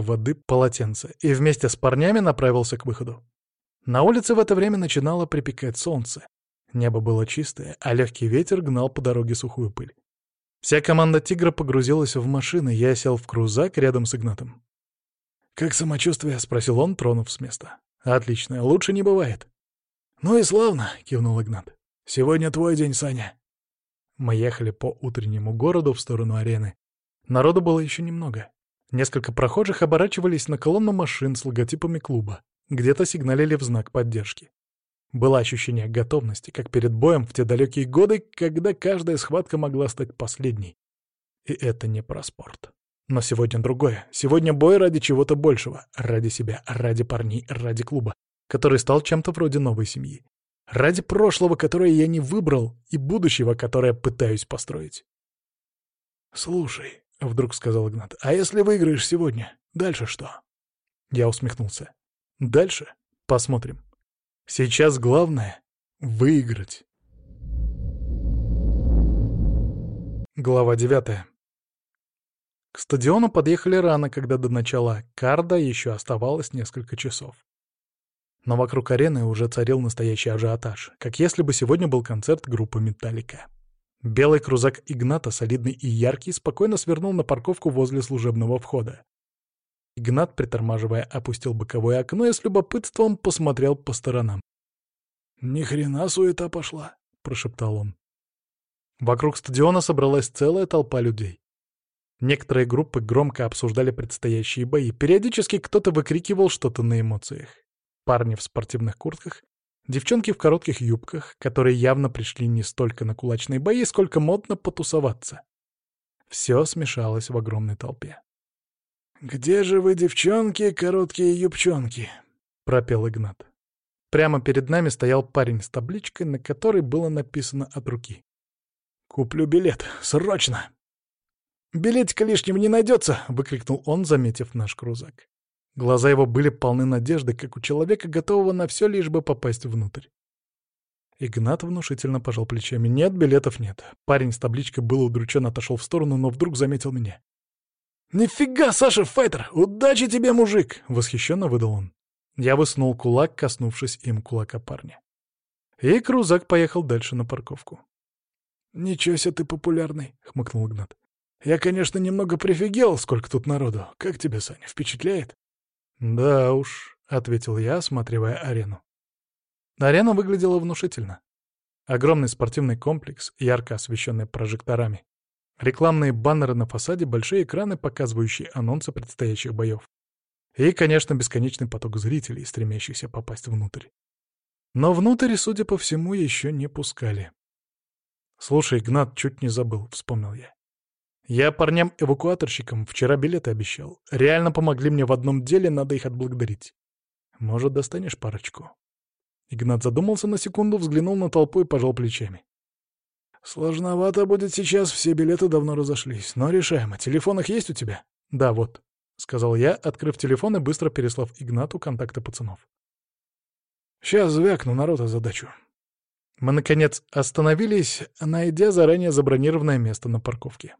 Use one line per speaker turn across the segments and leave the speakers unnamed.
воды, полотенце, и вместе с парнями направился к выходу. На улице в это время начинало припекать солнце. Небо было чистое, а легкий ветер гнал по дороге сухую пыль. Вся команда «Тигра» погрузилась в машины, я сел в крузак рядом с Игнатом. «Как самочувствие?» — спросил он, тронув с места. «Отлично, лучше не бывает». «Ну и славно!» — кивнул Игнат. «Сегодня твой день, Саня». Мы ехали по утреннему городу в сторону арены. Народу было еще немного. Несколько прохожих оборачивались на колонну машин с логотипами клуба. Где-то сигналили в знак поддержки. Было ощущение готовности, как перед боем в те далекие годы, когда каждая схватка могла стать последней. И это не про спорт. Но сегодня другое. Сегодня бой ради чего-то большего. Ради себя, ради парней, ради клуба, который стал чем-то вроде новой семьи. Ради прошлого, которое я не выбрал, и будущего, которое пытаюсь построить. «Слушай», — вдруг сказал Игнат, — «а если выиграешь сегодня, дальше что?» Я усмехнулся. «Дальше посмотрим. Сейчас главное — выиграть». Глава девятая. К стадиону подъехали рано, когда до начала карда еще оставалось несколько часов. Но вокруг арены уже царил настоящий ажиотаж, как если бы сегодня был концерт группы «Металлика». Белый крузак Игната, солидный и яркий, спокойно свернул на парковку возле служебного входа. Игнат, притормаживая, опустил боковое окно и с любопытством посмотрел по сторонам. «Ни хрена суета пошла», — прошептал он. Вокруг стадиона собралась целая толпа людей. Некоторые группы громко обсуждали предстоящие бои. Периодически кто-то выкрикивал что-то на эмоциях. Парни в спортивных куртках, девчонки в коротких юбках, которые явно пришли не столько на кулачные бои, сколько модно потусоваться. Все смешалось в огромной толпе. «Где же вы, девчонки, короткие юбчонки?» — пропел Игнат. Прямо перед нами стоял парень с табличкой, на которой было написано от руки. «Куплю билет. Срочно!» «Билетика лишнего не найдется!» — выкрикнул он, заметив наш крузак. Глаза его были полны надежды, как у человека, готового на все, лишь бы попасть внутрь. Игнат внушительно пожал плечами. «Нет, билетов нет». Парень с табличкой был удручен, отошел в сторону, но вдруг заметил меня. «Нифига, Саша Файтер! Удачи тебе, мужик!» — восхищенно выдал он. Я высунул кулак, коснувшись им кулака парня. И крузак поехал дальше на парковку. «Ничего себе ты популярный!» — хмыкнул Игнат. «Я, конечно, немного прифигел, сколько тут народу. Как тебе, Саня, впечатляет?» «Да уж», — ответил я, осматривая арену. Арена выглядела внушительно. Огромный спортивный комплекс, ярко освещенный прожекторами. Рекламные баннеры на фасаде, большие экраны, показывающие анонсы предстоящих боев. И, конечно, бесконечный поток зрителей, стремящихся попасть внутрь. Но внутрь, судя по всему, еще не пускали. «Слушай, Гнат, чуть не забыл», — вспомнил я. Я парням-эвакуаторщикам вчера билеты обещал. Реально помогли мне в одном деле, надо их отблагодарить. Может, достанешь парочку?» Игнат задумался на секунду, взглянул на толпу и пожал плечами. «Сложновато будет сейчас, все билеты давно разошлись, но решаемо. Телефон их есть у тебя?» «Да, вот», — сказал я, открыв телефон и быстро переслав Игнату контакты пацанов. «Сейчас звякну народ задачу». Мы, наконец, остановились, найдя заранее забронированное место на парковке.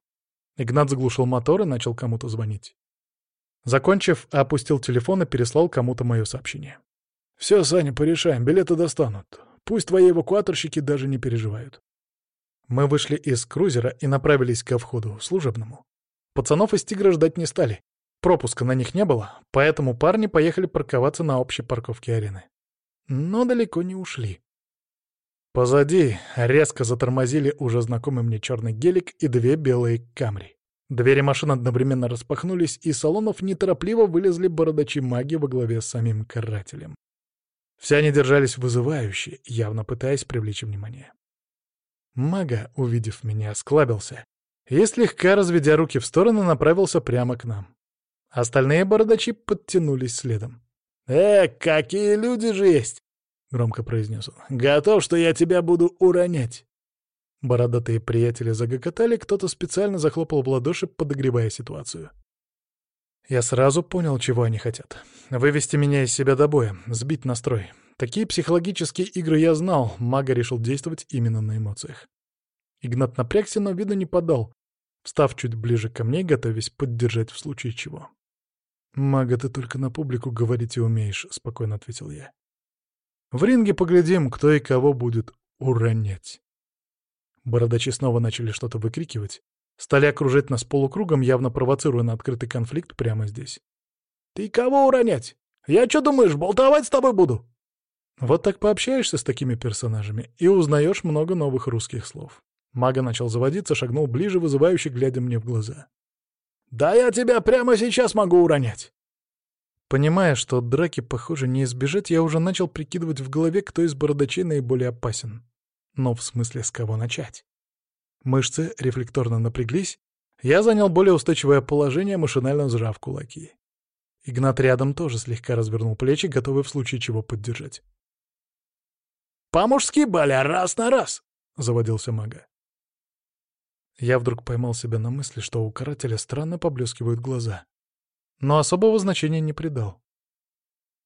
Игнат заглушил мотор и начал кому-то звонить. Закончив, опустил телефон и переслал кому-то мое сообщение. «Все, Саня, порешаем, билеты достанут. Пусть твои эвакуаторщики даже не переживают». Мы вышли из крузера и направились ко входу, служебному. Пацанов из «Тигра» ждать не стали. Пропуска на них не было, поэтому парни поехали парковаться на общей парковке арены. Но далеко не ушли. Позади резко затормозили уже знакомый мне черный гелик и две белые камри. Двери машин одновременно распахнулись, и из салонов неторопливо вылезли бородачи-маги во главе с самим карателем. Все они держались вызывающе, явно пытаясь привлечь внимание. Мага, увидев меня, склабился и, слегка разведя руки в стороны, направился прямо к нам. Остальные бородачи подтянулись следом. «Э, какие люди же есть! — громко произнес он. «Готов, что я тебя буду уронять!» Бородатые приятели загокотали, кто-то специально захлопал в ладоши, подогревая ситуацию. Я сразу понял, чего они хотят. Вывести меня из себя до боя, сбить настрой. Такие психологические игры я знал, мага решил действовать именно на эмоциях. Игнат напрягся, но вида не подал, встав чуть ближе ко мне, готовясь поддержать в случае чего. «Мага, ты только на публику говорить и умеешь», — спокойно ответил я. «В ринге поглядим, кто и кого будет уронять». Бородачи снова начали что-то выкрикивать, стали окружать нас полукругом, явно провоцируя на открытый конфликт прямо здесь. «Ты кого уронять? Я что думаешь, болтовать с тобой буду?» Вот так пообщаешься с такими персонажами и узнаешь много новых русских слов. Мага начал заводиться, шагнул ближе, вызывающе глядя мне в глаза. «Да я тебя прямо сейчас могу уронять!» Понимая, что драки, похоже, не избежать, я уже начал прикидывать в голове, кто из бородачей наиболее опасен. Но в смысле, с кого начать? Мышцы рефлекторно напряглись, я занял более устойчивое положение, машинально сжав кулаки. Игнат рядом тоже слегка развернул плечи, готовый в случае чего поддержать. «По-мужски, Баля, раз на раз!» — заводился мага. Я вдруг поймал себя на мысли, что у карателя странно поблескивают глаза. Но особого значения не придал.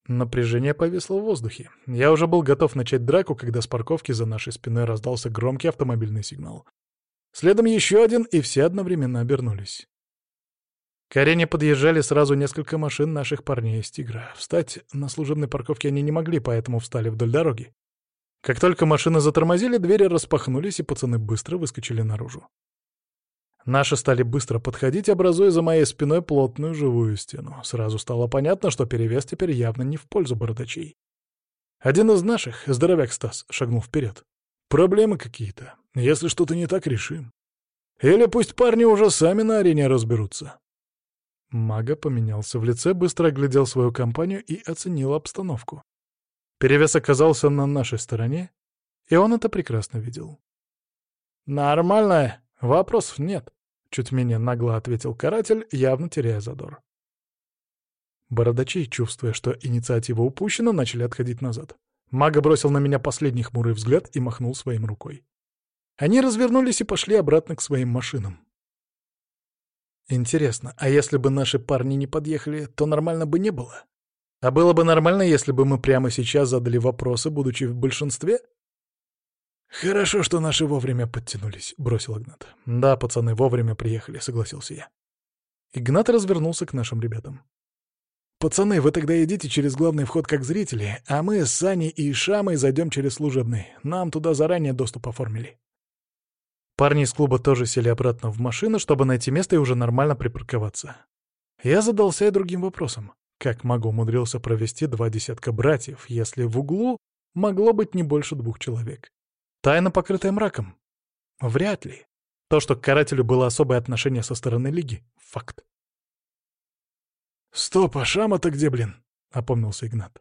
Напряжение повисло в воздухе. Я уже был готов начать драку, когда с парковки за нашей спиной раздался громкий автомобильный сигнал. Следом еще один, и все одновременно обернулись. К арене подъезжали сразу несколько машин наших парней из «Тигра». Встать на служебной парковке они не могли, поэтому встали вдоль дороги. Как только машины затормозили, двери распахнулись, и пацаны быстро выскочили наружу. Наши стали быстро подходить, образуя за моей спиной плотную живую стену. Сразу стало понятно, что перевес теперь явно не в пользу бородачей. Один из наших, здоровяк Стас, шагнул вперед. «Проблемы какие-то. Если что-то не так, решим. Или пусть парни уже сами на арене разберутся». Мага поменялся в лице, быстро оглядел свою компанию и оценил обстановку. Перевес оказался на нашей стороне, и он это прекрасно видел. «Нормально, «Вопросов нет», — чуть менее нагло ответил каратель, явно теряя задор. Бородачи, чувствуя, что инициатива упущена, начали отходить назад. Мага бросил на меня последний хмурый взгляд и махнул своим рукой. Они развернулись и пошли обратно к своим машинам. Интересно, а если бы наши парни не подъехали, то нормально бы не было? А было бы нормально, если бы мы прямо сейчас задали вопросы, будучи в большинстве? «Хорошо, что наши вовремя подтянулись», — бросил Игнат. «Да, пацаны, вовремя приехали», — согласился я. Игнат развернулся к нашим ребятам. «Пацаны, вы тогда идите через главный вход как зрители, а мы с Саней и Шамой зайдем через служебный. Нам туда заранее доступ оформили». Парни из клуба тоже сели обратно в машину, чтобы найти место и уже нормально припарковаться. Я задался и другим вопросом. Как могу умудрился провести два десятка братьев, если в углу могло быть не больше двух человек? Тайна, покрытая мраком? Вряд ли. То, что к карателю было особое отношение со стороны Лиги — факт. «Стоп, а Шама-то где, блин?» — опомнился Игнат.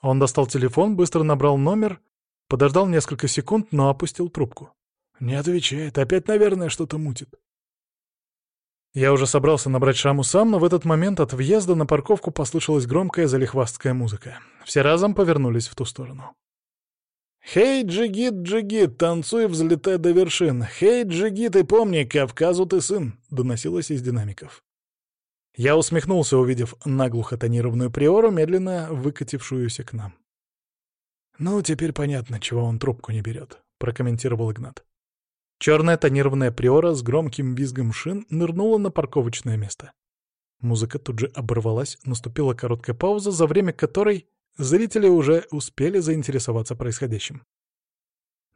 Он достал телефон, быстро набрал номер, подождал несколько секунд, но опустил трубку. «Не отвечает. Опять, наверное, что-то мутит». Я уже собрался набрать Шаму сам, но в этот момент от въезда на парковку послышалась громкая залихвастская музыка. Все разом повернулись в ту сторону. «Хей, Джигит, Джигит, танцуй, взлетай до вершин! Хей, Джигит, и помни, Кавказу ты сын!» — доносилось из динамиков. Я усмехнулся, увидев наглухо тонированную приору, медленно выкатившуюся к нам. «Ну, теперь понятно, чего он трубку не берет», — прокомментировал Игнат. Черная тонированная приора с громким визгом шин нырнула на парковочное место. Музыка тут же оборвалась, наступила короткая пауза, за время которой Зрители уже успели заинтересоваться происходящим.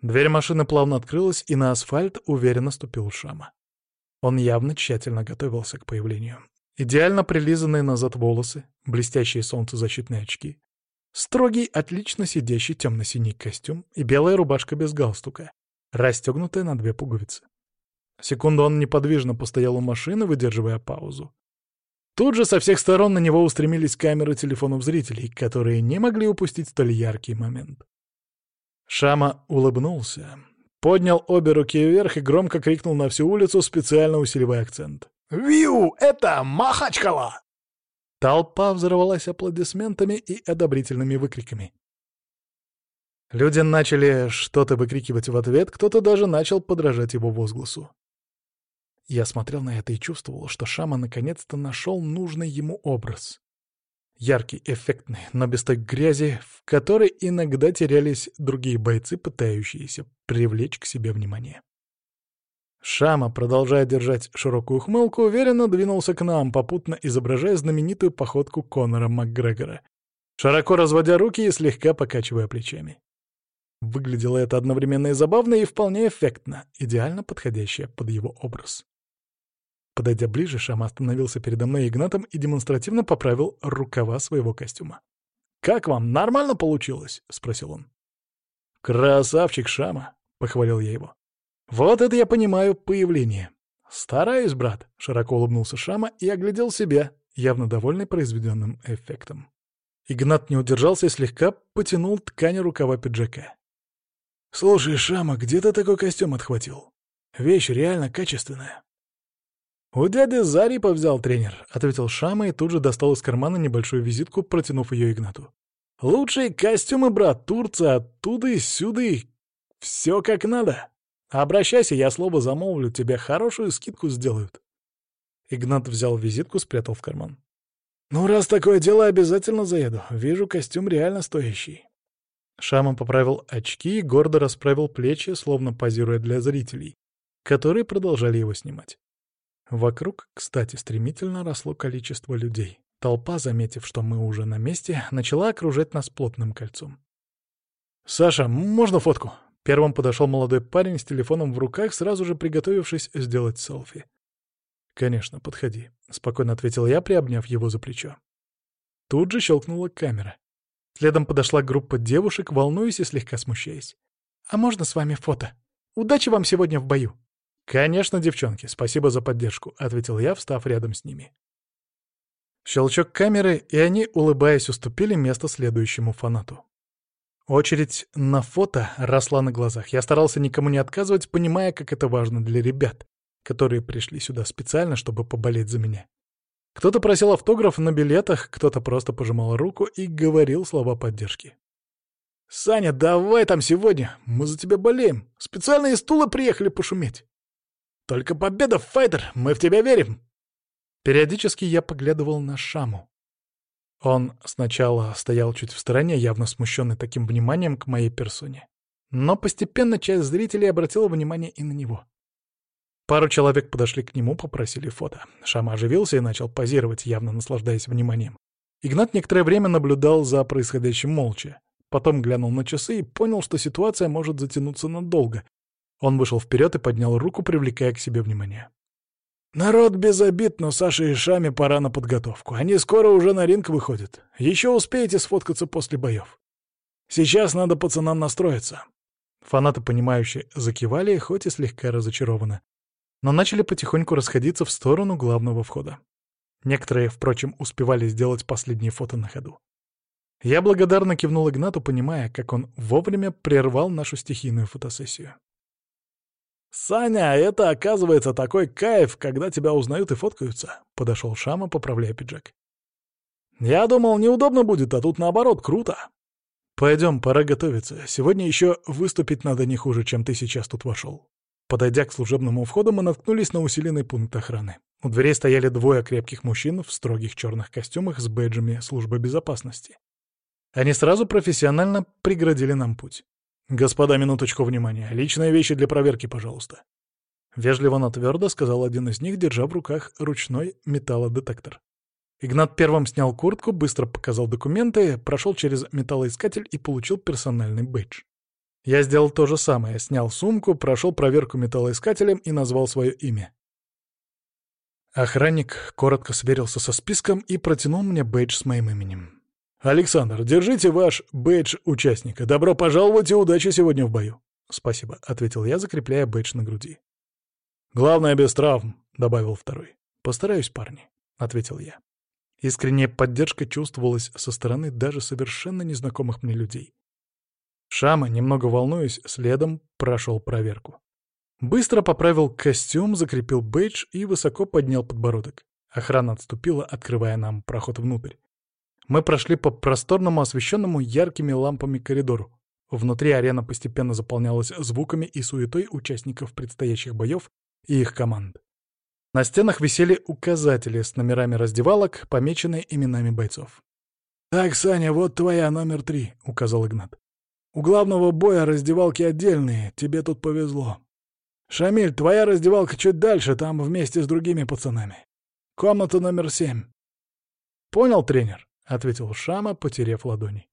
Дверь машины плавно открылась, и на асфальт уверенно ступил Шама. Он явно тщательно готовился к появлению. Идеально прилизанные назад волосы, блестящие солнцезащитные очки, строгий, отлично сидящий темно-синий костюм и белая рубашка без галстука, расстегнутая на две пуговицы. Секунду он неподвижно постоял у машины, выдерживая паузу. Тут же со всех сторон на него устремились камеры телефонов зрителей, которые не могли упустить столь яркий момент. Шама улыбнулся, поднял обе руки вверх и громко крикнул на всю улицу, специально усиливая акцент. «Виу! Это Махачкала!» Толпа взорвалась аплодисментами и одобрительными выкриками. Люди начали что-то выкрикивать в ответ, кто-то даже начал подражать его возгласу. Я смотрел на это и чувствовал, что Шама наконец-то нашел нужный ему образ. Яркий, эффектный, но без той грязи, в которой иногда терялись другие бойцы, пытающиеся привлечь к себе внимание. Шама, продолжая держать широкую ухмылку, уверенно двинулся к нам, попутно изображая знаменитую походку Конора МакГрегора, широко разводя руки и слегка покачивая плечами. Выглядело это одновременно и забавно, и вполне эффектно, идеально подходящее под его образ. Подойдя ближе, Шама остановился передо мной Игнатом и демонстративно поправил рукава своего костюма. «Как вам, нормально получилось?» — спросил он. «Красавчик, Шама!» — похвалил я его. Вот это я понимаю появление. Стараюсь, брат, широко улыбнулся Шама и оглядел себя, явно довольный произведенным эффектом. Игнат не удержался и слегка потянул ткань рукава пиджака. «Слушай, Шама, где ты такой костюм отхватил? Вещь реально качественная». «У дяди Зарипа взял тренер», — ответил Шама и тут же достал из кармана небольшую визитку, протянув ее Игнату. «Лучшие костюмы, брат, Турция, оттуда и сюда, все как надо». Обращайся, я слово замолвлю, тебе хорошую скидку сделают. Игнат взял визитку, спрятал в карман. «Ну, раз такое дело, обязательно заеду. Вижу, костюм реально стоящий». Шама поправил очки и гордо расправил плечи, словно позируя для зрителей, которые продолжали его снимать. Вокруг, кстати, стремительно росло количество людей. Толпа, заметив, что мы уже на месте, начала окружать нас плотным кольцом. «Саша, можно фотку?» Первым подошел молодой парень с телефоном в руках, сразу же приготовившись сделать селфи. «Конечно, подходи», — спокойно ответил я, приобняв его за плечо. Тут же щелкнула камера. Следом подошла группа девушек, волнуясь и слегка смущаясь. «А можно с вами фото? Удачи вам сегодня в бою!» «Конечно, девчонки, спасибо за поддержку», — ответил я, встав рядом с ними. Щелчок камеры, и они, улыбаясь, уступили место следующему фанату. Очередь на фото росла на глазах. Я старался никому не отказывать, понимая, как это важно для ребят, которые пришли сюда специально, чтобы поболеть за меня. Кто-то просил автограф на билетах, кто-то просто пожимал руку и говорил слова поддержки. «Саня, давай там сегодня, мы за тебя болеем. Специально из Тула приехали пошуметь. Только победа, файтер, мы в тебя верим!» Периодически я поглядывал на Шаму. Он сначала стоял чуть в стороне, явно смущенный таким вниманием к моей персоне. Но постепенно часть зрителей обратила внимание и на него. Пару человек подошли к нему, попросили фото. Шама оживился и начал позировать, явно наслаждаясь вниманием. Игнат некоторое время наблюдал за происходящим молча. Потом глянул на часы и понял, что ситуация может затянуться надолго. Он вышел вперед и поднял руку, привлекая к себе внимание. Народ без обид, но Саше и Шаме пора на подготовку. Они скоро уже на ринг выходят. Еще успеете сфоткаться после боев. Сейчас надо пацанам настроиться. Фанаты, понимающие, закивали, хоть и слегка разочарованно. Но начали потихоньку расходиться в сторону главного входа. Некоторые, впрочем, успевали сделать последние фото на ходу. Я благодарно кивнул Игнату, понимая, как он вовремя прервал нашу стихийную фотосессию. «Саня, это, оказывается, такой кайф, когда тебя узнают и фоткаются», — подошел Шама, поправляя пиджак. «Я думал, неудобно будет, а тут наоборот, круто». «Пойдем, пора готовиться. Сегодня еще выступить надо не хуже, чем ты сейчас тут вошел». Подойдя к служебному входу, мы наткнулись на усиленный пункт охраны. У дверей стояли двое крепких мужчин в строгих черных костюмах с бэджами службы безопасности. Они сразу профессионально преградили нам путь. «Господа, минуточку внимания. Личные вещи для проверки, пожалуйста». Вежливо, но твердо сказал один из них, держа в руках ручной металлодетектор. Игнат первым снял куртку, быстро показал документы, прошел через металлоискатель и получил персональный бейдж. Я сделал то же самое, снял сумку, прошел проверку металлоискателем и назвал свое имя. Охранник коротко сверился со списком и протянул мне бейдж с моим именем. «Александр, держите ваш бейдж участника. Добро пожаловать и удачи сегодня в бою». «Спасибо», — ответил я, закрепляя бейдж на груди. «Главное, без травм», — добавил второй. «Постараюсь, парни», — ответил я. Искренняя поддержка чувствовалась со стороны даже совершенно незнакомых мне людей. Шама, немного волнуясь, следом прошел проверку. Быстро поправил костюм, закрепил бейдж и высоко поднял подбородок. Охрана отступила, открывая нам проход внутрь. Мы прошли по просторному, освещенному яркими лампами коридору. Внутри арена постепенно заполнялась звуками и суетой участников предстоящих боев и их команд. На стенах висели указатели с номерами раздевалок, помеченные именами бойцов. «Так, Саня, вот твоя номер три», — указал Игнат. «У главного боя раздевалки отдельные, тебе тут повезло».
«Шамиль, твоя раздевалка чуть дальше, там вместе с другими пацанами. Комната номер семь».
«Понял, тренер», — ответил Шама, потеряв ладони.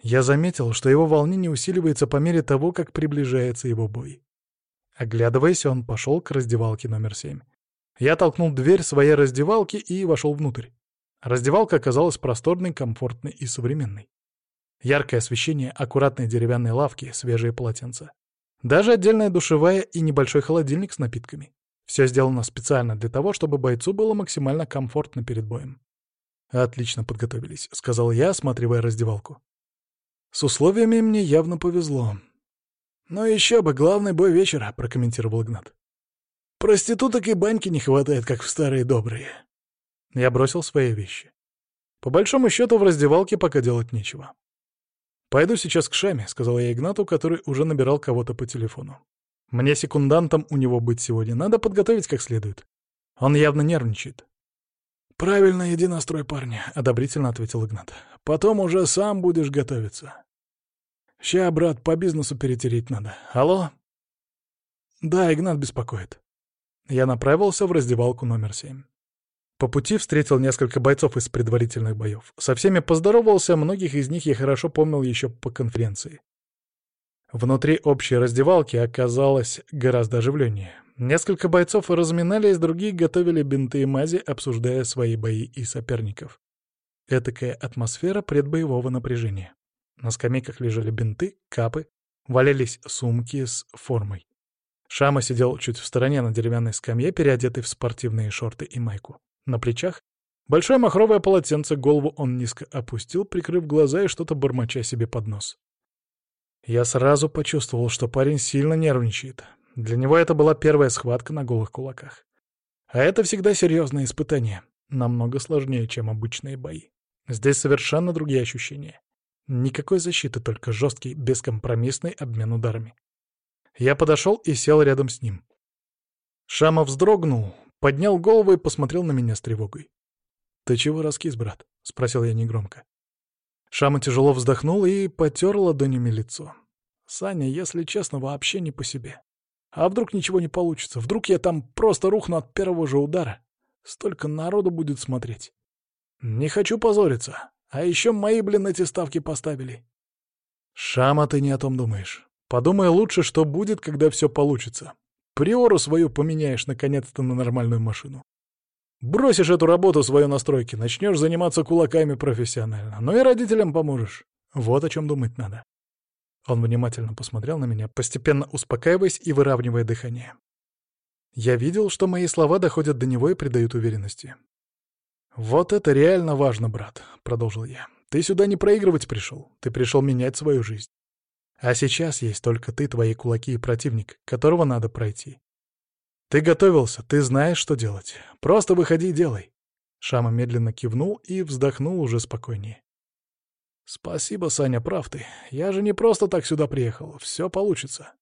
Я заметил, что его волнение усиливается по мере того, как приближается его бой. Оглядываясь, он пошел к раздевалке номер семь. Я толкнул дверь своей раздевалки и вошел внутрь. Раздевалка оказалась просторной, комфортной и современной. Яркое освещение, аккуратные деревянные лавки, свежие полотенца. Даже отдельная душевая и небольшой холодильник с напитками. Все сделано специально для того, чтобы бойцу было максимально комфортно перед боем. «Отлично подготовились», — сказал я, осматривая раздевалку. С условиями мне явно повезло.
«Ну еще бы, главный бой вечера», — прокомментировал Игнат. «Проституток и баньки не хватает, как в старые добрые».
Я бросил свои вещи. По большому счету в раздевалке пока делать нечего. «Пойду сейчас к Шаме», — сказал я Игнату, который уже набирал кого-то по телефону. «Мне секундантом у него быть сегодня. Надо подготовить как следует. Он явно нервничает».
«Правильно, иди настрой парня», — одобрительно ответил Игнат. «Потом уже сам будешь готовиться. Ща, брат, по бизнесу перетереть надо. Алло?» «Да, Игнат беспокоит».
Я направился в раздевалку номер семь. По пути встретил несколько бойцов из предварительных боев. Со всеми поздоровался, многих из них я хорошо помнил еще по конференции. Внутри общей раздевалки оказалось гораздо оживленнее. Несколько бойцов разминались, другие готовили бинты и мази, обсуждая свои бои и соперников. Этакая атмосфера предбоевого напряжения. На скамейках лежали бинты, капы, валялись сумки с формой. Шама сидел чуть в стороне на деревянной скамье, переодетый в спортивные шорты и майку. На плечах большое махровое полотенце, голову он низко опустил, прикрыв глаза и что-то бормоча себе под нос. Я сразу почувствовал, что парень сильно нервничает. Для него это была первая схватка на голых кулаках. А это всегда серьезное испытание, намного сложнее, чем обычные бои. Здесь совершенно другие ощущения. Никакой защиты, только жесткий, бескомпромиссный обмен ударами. Я подошел и сел рядом с ним. Шама вздрогнул, Поднял голову и посмотрел на меня с тревогой. «Ты чего раскис, брат?» — спросил я негромко. Шама тяжело вздохнул и потер ладонями лицо. «Саня, если честно, вообще не по себе. А вдруг ничего не получится? Вдруг я там просто рухну от первого же удара? Столько народу будет смотреть. Не хочу позориться. А еще мои, блин, эти ставки поставили». «Шама, ты не о том думаешь. Подумай лучше, что будет, когда все получится. Приору свою поменяешь наконец-то на нормальную машину. Бросишь эту работу свою настройки, начнешь заниматься кулаками профессионально. Ну и родителям поможешь. Вот о чем думать надо. Он внимательно посмотрел на меня, постепенно успокаиваясь и выравнивая дыхание. Я видел, что мои слова доходят до него и придают уверенности. «Вот это реально важно, брат», — продолжил я. «Ты сюда не проигрывать пришел, ты пришел менять свою жизнь. А сейчас есть только ты, твои кулаки и противник, которого надо пройти. Ты готовился, ты знаешь, что делать. Просто выходи и делай. Шама медленно кивнул и вздохнул уже спокойнее. «Спасибо, Саня, прав ты. Я же не просто так сюда приехал. Все получится».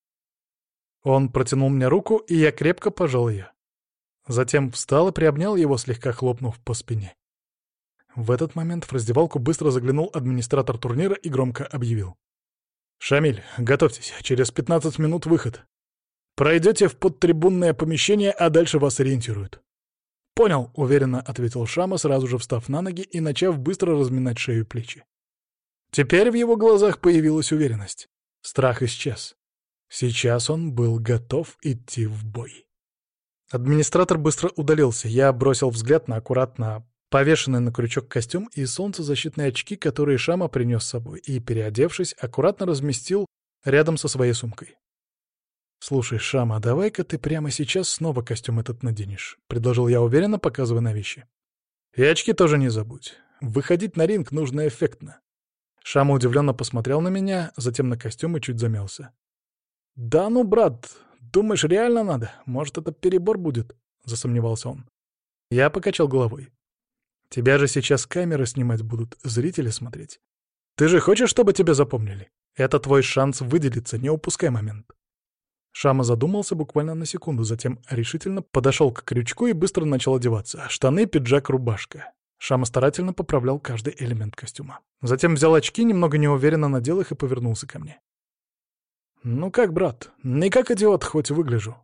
Он протянул мне руку, и я крепко пожал ее. Затем встал и приобнял его, слегка хлопнув по спине. В этот момент в раздевалку быстро заглянул администратор турнира и громко объявил. «Шамиль, готовьтесь, через 15 минут выход. Пройдете в подтрибунное помещение, а дальше вас ориентируют». «Понял», — уверенно ответил Шама, сразу же встав на ноги и начав быстро разминать шею и плечи. Теперь в его глазах появилась уверенность. Страх исчез. Сейчас он был готов идти в бой. Администратор быстро удалился. Я бросил взгляд на аккуратно повешенный на крючок костюм и солнцезащитные очки, которые Шама принес с собой, и, переодевшись, аккуратно разместил рядом со своей сумкой. «Слушай, Шама, давай-ка ты прямо сейчас снова костюм этот наденешь», — предложил я уверенно, показывая на вещи. «И очки тоже не забудь. Выходить на ринг нужно эффектно». Шама удивленно посмотрел на меня, затем на костюм и чуть замялся. «Да ну, брат, думаешь, реально надо? Может, это перебор будет?» — засомневался он. Я покачал головой. Тебя же сейчас камеры снимать будут, зрители смотреть. Ты же хочешь, чтобы тебя запомнили? Это твой шанс выделиться, не упускай момент. Шама задумался буквально на секунду, затем решительно подошел к крючку и быстро начал одеваться. Штаны, пиджак, рубашка. Шама старательно поправлял каждый элемент костюма. Затем взял очки, немного неуверенно надел их и повернулся ко мне.
«Ну как, брат, не как идиот хоть выгляжу?»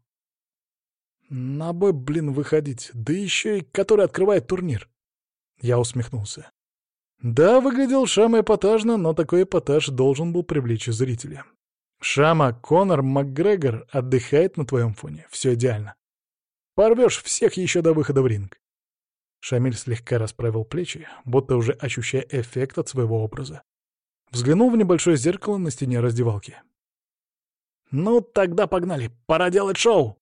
«На бой, блин, выходить, да еще и который открывает турнир». Я усмехнулся. Да, выглядел Шама эпатажно, но такой эпатаж должен был привлечь зрителя. Шама, Конор, Макгрегор отдыхает на твоем фоне. Все идеально. Порвешь всех еще до выхода в ринг. Шамиль слегка расправил плечи, будто уже ощущая эффект от своего образа. Взглянул в небольшое зеркало на стене раздевалки. «Ну, тогда погнали, пора делать шоу!»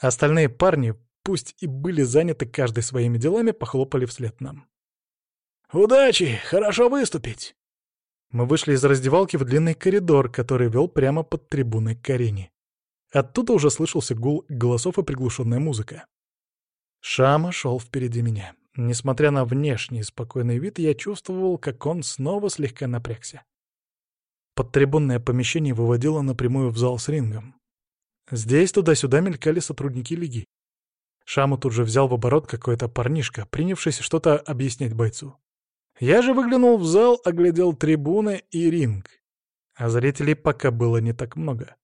Остальные парни, пусть и были заняты каждый своими делами, похлопали вслед нам. «Удачи! Хорошо выступить!» Мы вышли из раздевалки в длинный коридор, который вел прямо под трибуной к. Оттуда уже слышался гул голосов и приглушенная музыка. Шама шел впереди меня. Несмотря на внешний спокойный вид, я чувствовал, как он снова слегка напрягся. Подтрибунное помещение выводило напрямую в зал с рингом. Здесь туда-сюда мелькали сотрудники лиги. Шаму тут же взял в оборот какой-то парнишка, принявшись что-то объяснять бойцу. Я же выглянул в зал, оглядел трибуны и ринг. А зрителей пока было не так много.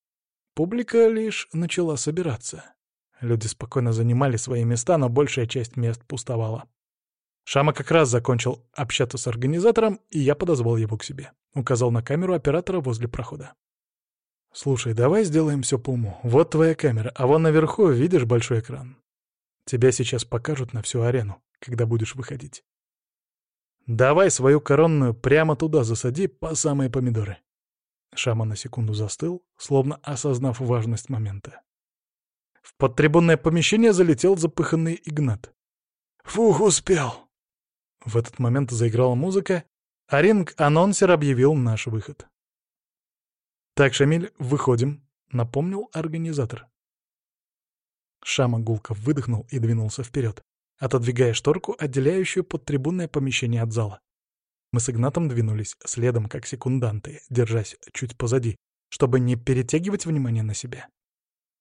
Публика лишь начала собираться. Люди спокойно занимали свои места, но большая часть мест пустовала. Шама как раз закончил общаться с организатором, и я подозвал его к себе. Указал на камеру оператора возле прохода. «Слушай, давай сделаем все по уму. Вот твоя камера, а вон наверху видишь большой экран. Тебя сейчас покажут на всю арену, когда будешь выходить. Давай свою коронную прямо туда засади по самые помидоры. Шама на секунду застыл, словно осознав важность момента. В подтрибунное помещение залетел запыханный Игнат. «Фух, успел!» В этот момент заиграла музыка, а ринг-анонсер объявил наш выход. «Так, Шамиль, выходим», — напомнил организатор. Шама гулко выдохнул и двинулся вперед отодвигая шторку, отделяющую подтрибунное помещение от зала. Мы с Игнатом двинулись следом, как секунданты, держась чуть позади, чтобы не перетягивать внимание на себя.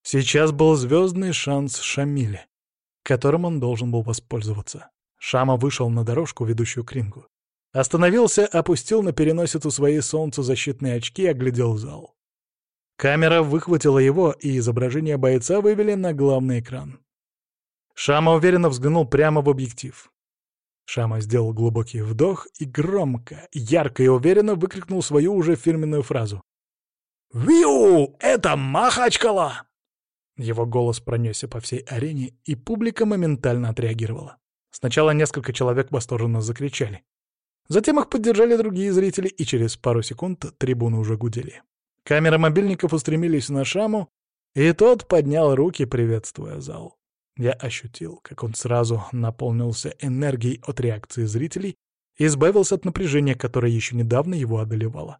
Сейчас был звездный шанс Шамиля, которым он должен был воспользоваться. Шама вышел на дорожку, ведущую к рингу. Остановился, опустил на переносицу свои солнцезащитные очки и оглядел зал. Камера выхватила его, и изображение бойца вывели на главный экран. Шама уверенно взглянул прямо в объектив. Шама сделал глубокий вдох и громко, ярко и уверенно выкрикнул свою уже фирменную фразу. «Виу! Это Махачкала!» Его голос пронесся по всей арене, и публика моментально отреагировала. Сначала несколько человек восторженно закричали. Затем их поддержали другие зрители, и через пару секунд трибуны уже гудели. Камеры мобильников устремились на Шаму, и тот поднял руки, приветствуя зал. Я ощутил, как он сразу наполнился энергией от реакции зрителей и избавился от напряжения, которое еще недавно его одолевало.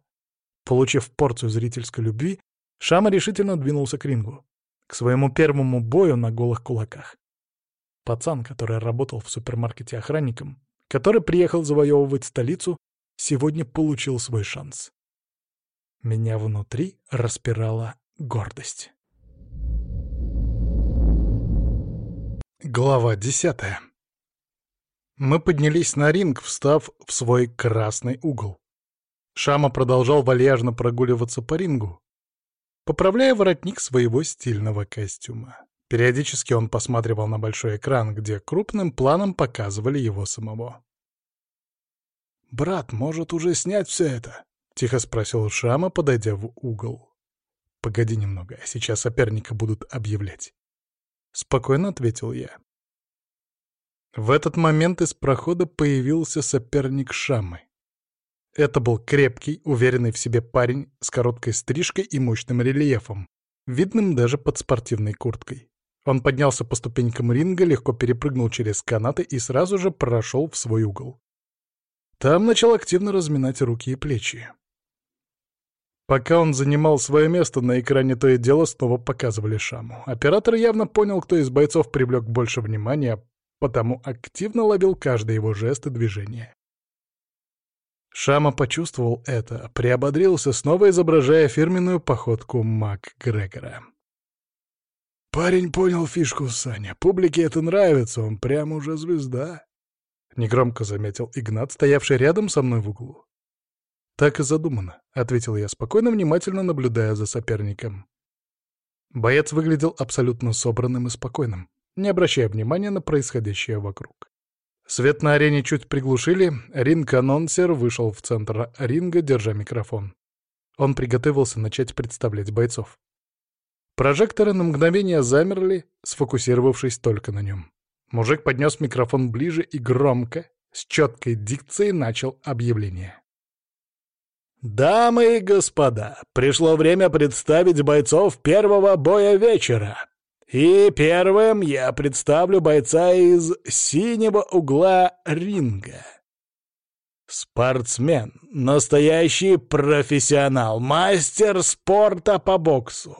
Получив порцию зрительской любви, Шама решительно двинулся к рингу, к своему первому бою на голых кулаках. Пацан, который работал в супермаркете охранником, который приехал завоевывать столицу, сегодня получил свой шанс. Меня внутри распирала гордость. Глава десятая. Мы поднялись на ринг, встав в свой красный угол. Шама продолжал вальяжно прогуливаться по рингу, поправляя воротник своего стильного костюма. Периодически он посматривал на большой экран, где крупным планом показывали его самого. «Брат, может уже снять все это?» — тихо спросил Шама, подойдя в угол. «Погоди немного, сейчас соперника будут объявлять». — спокойно ответил я. В этот момент из прохода появился соперник Шамы. Это был крепкий, уверенный в себе парень с короткой стрижкой и мощным рельефом, видным даже под спортивной курткой. Он поднялся по ступенькам ринга, легко перепрыгнул через канаты и сразу же прошел в свой угол. Там начал активно разминать руки и плечи. Пока он занимал свое место, на экране то и дело снова показывали Шаму. Оператор явно понял, кто из бойцов привлек больше внимания, потому активно ловил каждый его жест и движение. Шама почувствовал это, приободрился, снова изображая фирменную походку Мак Грегора. «Парень понял фишку Саня. Публике это нравится, он прямо уже звезда», — негромко заметил Игнат, стоявший рядом со мной в углу.
«Так и задумано», — ответил я спокойно, внимательно наблюдая за соперником. Боец выглядел абсолютно собранным и спокойным, не обращая внимания на происходящее вокруг. Свет на арене чуть приглушили, ринг-анонсер вышел в центр ринга, держа микрофон. Он приготовился начать представлять бойцов. Прожекторы на мгновение замерли, сфокусировавшись только на нем. Мужик поднес микрофон ближе и громко, с четкой дикцией начал объявление. «Дамы и господа, пришло время представить бойцов первого боя вечера. И первым я представлю бойца из синего угла ринга. Спортсмен, настоящий профессионал, мастер спорта по боксу,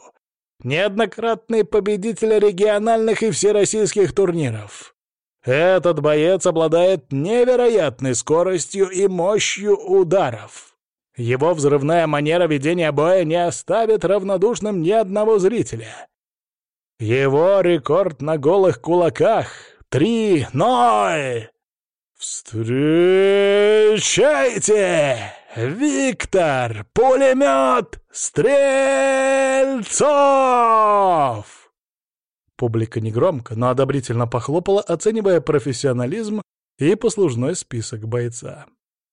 неоднократный победитель региональных и всероссийских турниров. Этот боец обладает невероятной скоростью и мощью ударов. Его взрывная манера ведения боя не оставит равнодушным ни одного зрителя. Его рекорд на голых кулаках — три ноль. Встречайте! Виктор! Пулемет! Стрельцов! Публика негромко, но одобрительно похлопала, оценивая профессионализм и послужной список бойца.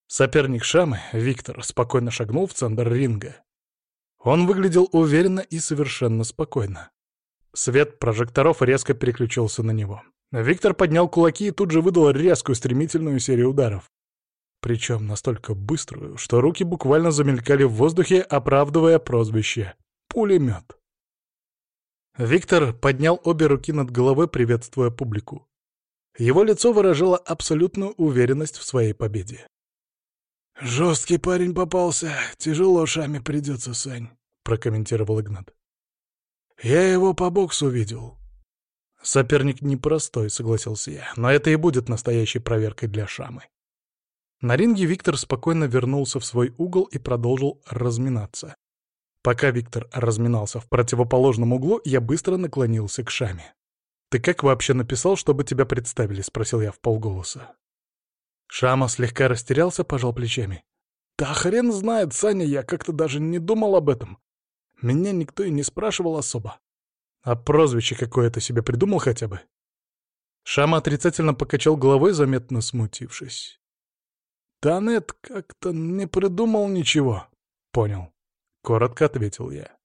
Соперник Шамы, Виктор, спокойно шагнул в центр ринга. Он выглядел уверенно и совершенно спокойно. Свет прожекторов резко переключился на него. Виктор поднял кулаки и тут же выдал резкую стремительную серию ударов. Причем настолько быструю, что руки буквально замелькали в воздухе, оправдывая прозвище «пулемет». Виктор поднял обе руки над головой, приветствуя публику. Его лицо выражало абсолютную уверенность в своей победе. «Жесткий парень попался, тяжело шами придется, Сань», — прокомментировал Игнат. «Я его по боксу видел». «Соперник непростой», — согласился я, «но это и будет настоящей проверкой для Шамы». На ринге Виктор спокойно вернулся в свой угол и продолжил разминаться. Пока Виктор разминался в противоположном углу, я быстро наклонился к Шаме. «Ты как вообще написал, чтобы тебя представили?» — спросил я в полголоса. Шама слегка растерялся, пожал плечами. «Да хрен знает, Саня, я как-то даже не думал об этом. Меня никто и не спрашивал особо. А прозвище какое-то себе придумал хотя бы? Шама отрицательно покачал головой, заметно смутившись. «Да нет, как-то не придумал ничего». «Понял», — коротко ответил я.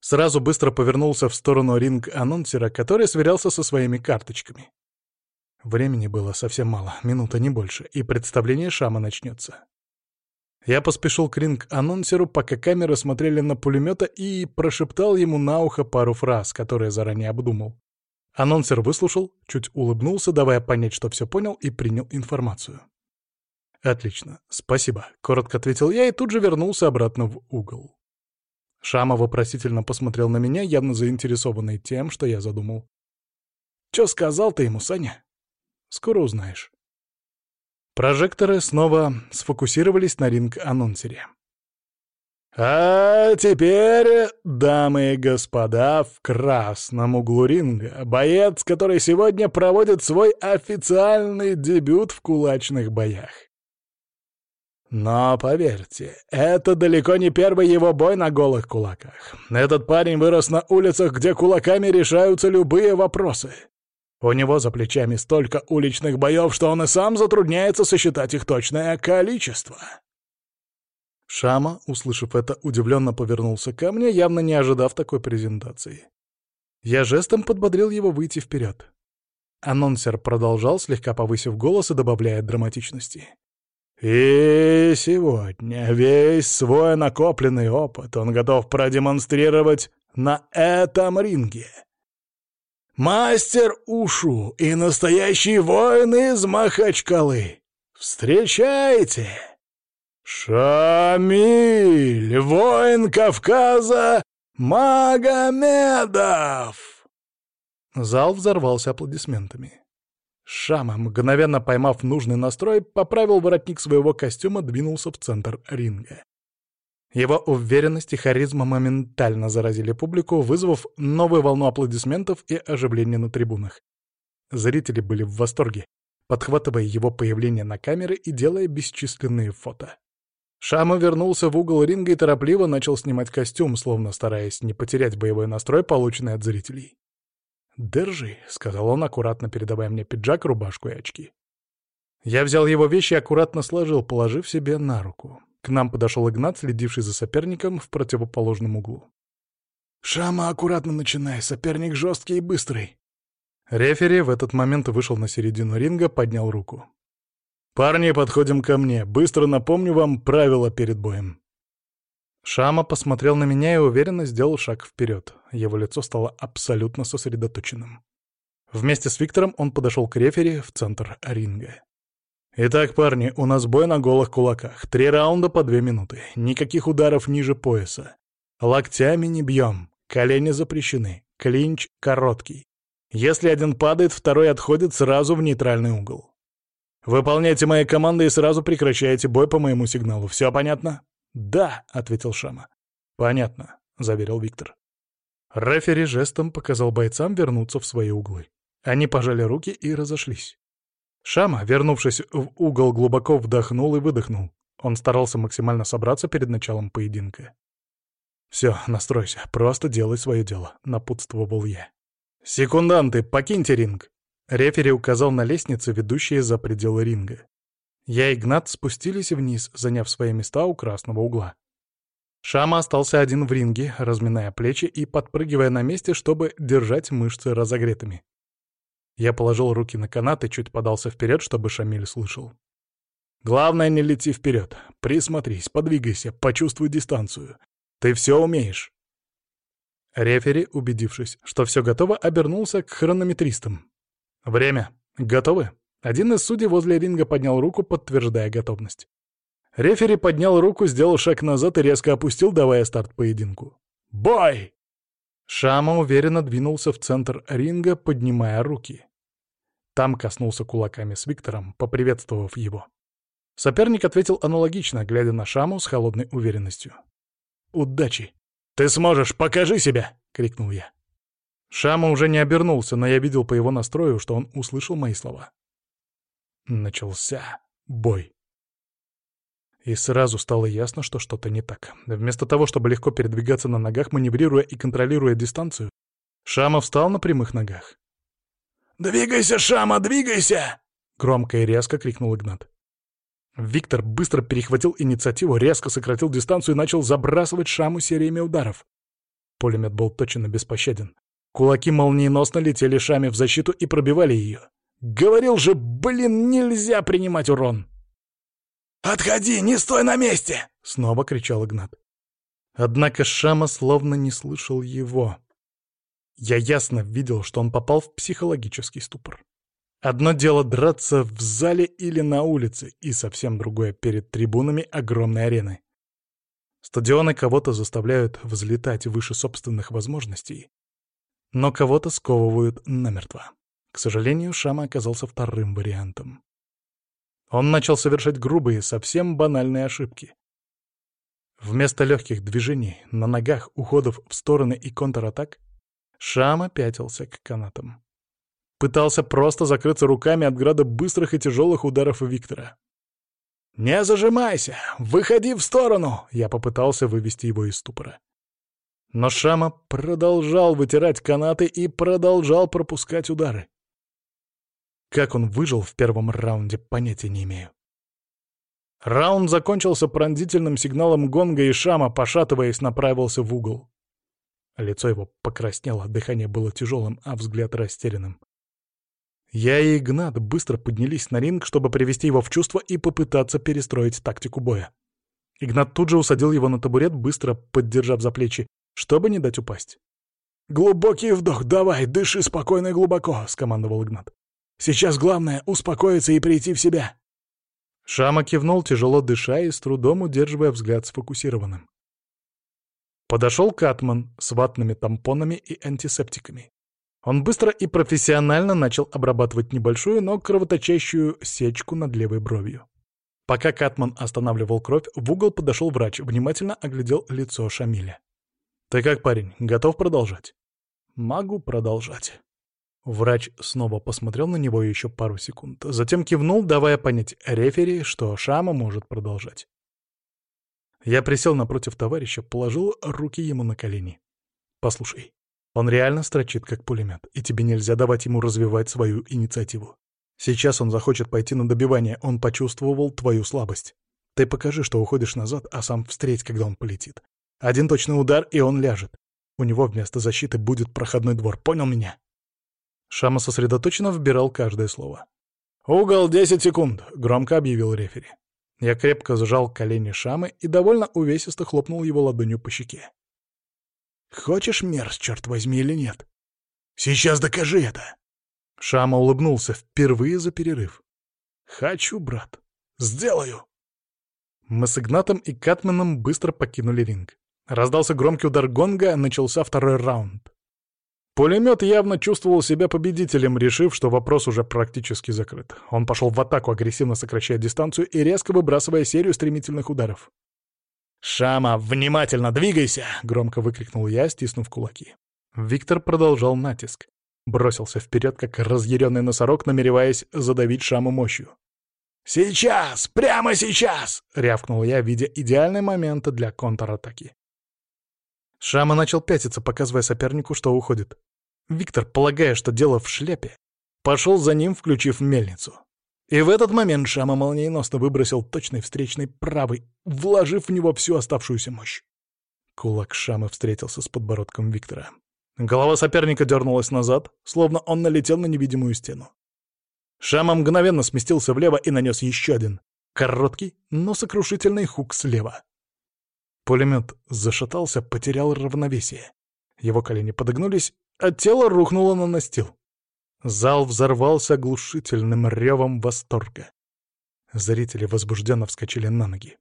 Сразу быстро повернулся в сторону ринг-анонсера, который сверялся со своими карточками. Времени было совсем мало, минута не больше, и представление Шама начнется. Я поспешил к ринг-анонсеру, пока камеры смотрели на пулемета, и прошептал ему на ухо пару фраз, которые заранее обдумал. Анонсер выслушал, чуть улыбнулся, давая понять, что все понял, и принял информацию. «Отлично, спасибо», — коротко ответил я и тут же вернулся обратно в угол. Шама вопросительно посмотрел на меня, явно заинтересованный тем, что я задумал. «Чё сказал ты ему, Саня?» «Скоро узнаешь». Прожекторы снова сфокусировались на ринг-анонсере. «А теперь, дамы и господа, в красном углу ринга боец, который сегодня проводит свой официальный дебют в кулачных боях. Но поверьте, это далеко не первый его бой на голых кулаках. Этот парень вырос на улицах, где кулаками решаются любые вопросы. У него за плечами столько уличных боев, что он и сам затрудняется сосчитать их точное количество. Шама, услышав это, удивленно повернулся ко мне, явно не ожидав такой презентации. Я жестом подбодрил его выйти вперед. Анонсер продолжал, слегка повысив голос и добавляя драматичности. «И сегодня весь свой накопленный опыт он готов продемонстрировать на этом ринге. Мастер Ушу и настоящий воин из Махачкалы. Встречайте! Шамиль, воин Кавказа Магомедов!» Зал взорвался аплодисментами. Шама, мгновенно поймав нужный настрой, поправил воротник своего костюма, двинулся в центр ринга. Его уверенность и харизма моментально заразили публику, вызвав новую волну аплодисментов и оживления на трибунах. Зрители были в восторге, подхватывая его появление на камеры и делая бесчисленные фото. Шама вернулся в угол ринга и торопливо начал снимать костюм, словно стараясь не потерять боевой настрой, полученный от зрителей. «Держи», — сказал он, аккуратно передавая мне пиджак, рубашку и очки. Я взял его вещи и аккуратно сложил, положив себе на руку. К нам подошел Игнат, следивший за соперником в противоположном углу.
«Шама, аккуратно начинай, соперник жесткий и быстрый».
Рефери в этот момент вышел на середину ринга, поднял руку. «Парни, подходим ко мне. Быстро напомню вам правила перед боем». Шама посмотрел на меня и уверенно сделал шаг вперед. Его лицо стало абсолютно сосредоточенным. Вместе с Виктором он подошел к рефери в центр ринга. «Итак, парни, у нас бой на голых кулаках. Три раунда по две минуты. Никаких ударов ниже пояса. Локтями не бьем. Колени запрещены. Клинч короткий. Если один падает, второй отходит сразу в нейтральный угол. Выполняйте мои команды и сразу прекращайте бой по моему сигналу. Все понятно? «Да», — ответил Шама. «Понятно», — заверил Виктор. Рефери жестом показал бойцам вернуться в свои углы. Они пожали руки и разошлись. Шама, вернувшись в угол, глубоко вдохнул и выдохнул. Он старался максимально собраться перед началом поединка. «Все, настройся, просто делай свое дело», — напутствовал я. «Секунданты, покиньте ринг!» Рефери указал на лестницы, ведущие за пределы ринга. Я и Игнат спустились вниз, заняв свои места у красного угла. Шама остался один в ринге, разминая плечи и подпрыгивая на месте, чтобы держать мышцы разогретыми. Я положил руки на канат и чуть подался вперед, чтобы Шамиль слышал. «Главное, не лети вперед. Присмотрись, подвигайся, почувствуй дистанцию. Ты все умеешь». Рефери, убедившись, что все готово, обернулся к хронометристам. «Время. Готовы?» Один из судей возле ринга поднял руку, подтверждая готовность. Рефери поднял руку, сделал шаг назад и резко опустил, давая старт поединку. «Бой!» Шама уверенно двинулся в центр ринга, поднимая руки. Там коснулся кулаками с Виктором, поприветствовав его. Соперник ответил аналогично, глядя на Шаму с холодной уверенностью. «Удачи!» «Ты сможешь! Покажи себя!» — крикнул я. Шама уже не обернулся, но я видел по его настрою, что он услышал мои слова. Начался бой. И сразу стало ясно, что что-то не так. Вместо того, чтобы легко передвигаться на ногах, маневрируя и контролируя дистанцию, Шама встал на прямых ногах. «Двигайся, Шама, двигайся!» — громко и резко крикнул Игнат. Виктор быстро перехватил инициативу, резко сократил дистанцию и начал забрасывать Шаму сериями ударов. Пулемет был точно беспощаден. Кулаки молниеносно летели Шаме в защиту и пробивали ее. Говорил же, блин, нельзя принимать урон. «Отходи, не стой на месте!» — снова кричал Игнат. Однако Шама словно не слышал его. Я ясно видел, что он попал в психологический ступор. Одно дело драться в зале или на улице, и совсем другое перед трибунами огромной арены. Стадионы кого-то заставляют взлетать выше собственных возможностей, но кого-то сковывают намертво. К сожалению, Шама оказался вторым вариантом. Он начал совершать грубые, совсем банальные ошибки. Вместо легких движений, на ногах, уходов в стороны и контратак, Шама пятился к канатам. Пытался просто закрыться руками от града быстрых и тяжелых ударов Виктора. «Не зажимайся! Выходи в сторону!» Я попытался вывести его из ступора. Но Шама продолжал вытирать канаты и продолжал пропускать удары. Как он выжил в первом раунде, понятия не имею. Раунд закончился пронзительным сигналом гонга, и Шама, пошатываясь, направился в угол. Лицо его покраснело, дыхание было тяжелым, а взгляд растерянным. Я и Игнат быстро поднялись на ринг, чтобы привести его в чувство и попытаться перестроить тактику боя. Игнат тут же усадил его на табурет, быстро поддержав за плечи, чтобы не дать упасть. «Глубокий вдох, давай, дыши спокойно и глубоко», — скомандовал Игнат. Сейчас главное — успокоиться и прийти в себя». Шама кивнул, тяжело дыша и с трудом удерживая взгляд сфокусированным. Подошел Катман с ватными тампонами и антисептиками. Он быстро и профессионально начал обрабатывать небольшую, но кровоточащую сечку над левой бровью. Пока Катман останавливал кровь, в угол подошел врач, внимательно оглядел лицо Шамиля. «Ты как, парень, готов продолжать?» «Могу продолжать». Врач снова посмотрел на него еще пару секунд, затем кивнул, давая понять рефери, что Шама может продолжать. Я присел напротив товарища, положил руки ему на колени. «Послушай, он реально строчит, как пулемет, и тебе нельзя давать ему развивать свою инициативу. Сейчас он захочет пойти на добивание, он почувствовал твою слабость. Ты покажи, что уходишь назад, а сам встреть, когда он полетит. Один точный удар, и он ляжет. У него вместо защиты будет проходной двор, понял меня?» Шама сосредоточенно вбирал каждое слово. «Угол 10 секунд», — громко объявил рефери. Я крепко сжал колени Шамы и довольно увесисто хлопнул его ладонью по щеке. «Хочешь мерз, черт возьми, или нет? Сейчас докажи это!» Шама улыбнулся впервые за перерыв. «Хочу, брат. Сделаю!» Мы с Игнатом и Катманом быстро покинули ринг. Раздался громкий удар гонга, начался второй раунд. Пулемет явно чувствовал себя победителем, решив, что вопрос уже практически закрыт. Он пошел в атаку, агрессивно сокращая дистанцию и резко выбрасывая серию стремительных ударов. «Шама, внимательно двигайся!» — громко выкрикнул я, стиснув кулаки. Виктор продолжал натиск. Бросился вперед, как разъяренный носорог, намереваясь задавить Шаму мощью. «Сейчас! Прямо сейчас!» — рявкнул я, видя идеальный момент для контратаки. Шама начал пятиться, показывая сопернику, что уходит. Виктор, полагая, что дело в шляпе, пошел за ним, включив мельницу. И в этот момент Шама молниеносно выбросил точный встречный правый, вложив в него всю оставшуюся мощь. Кулак Шамы встретился с подбородком Виктора. Голова соперника дернулась назад, словно он налетел на невидимую стену. Шама мгновенно сместился влево и нанес еще один. Короткий, но сокрушительный хук слева. Пулемет зашатался, потерял равновесие. Его колени подогнулись, а тело рухнуло на настил. Зал взорвался оглушительным ревом восторга. Зрители возбужденно вскочили на ноги.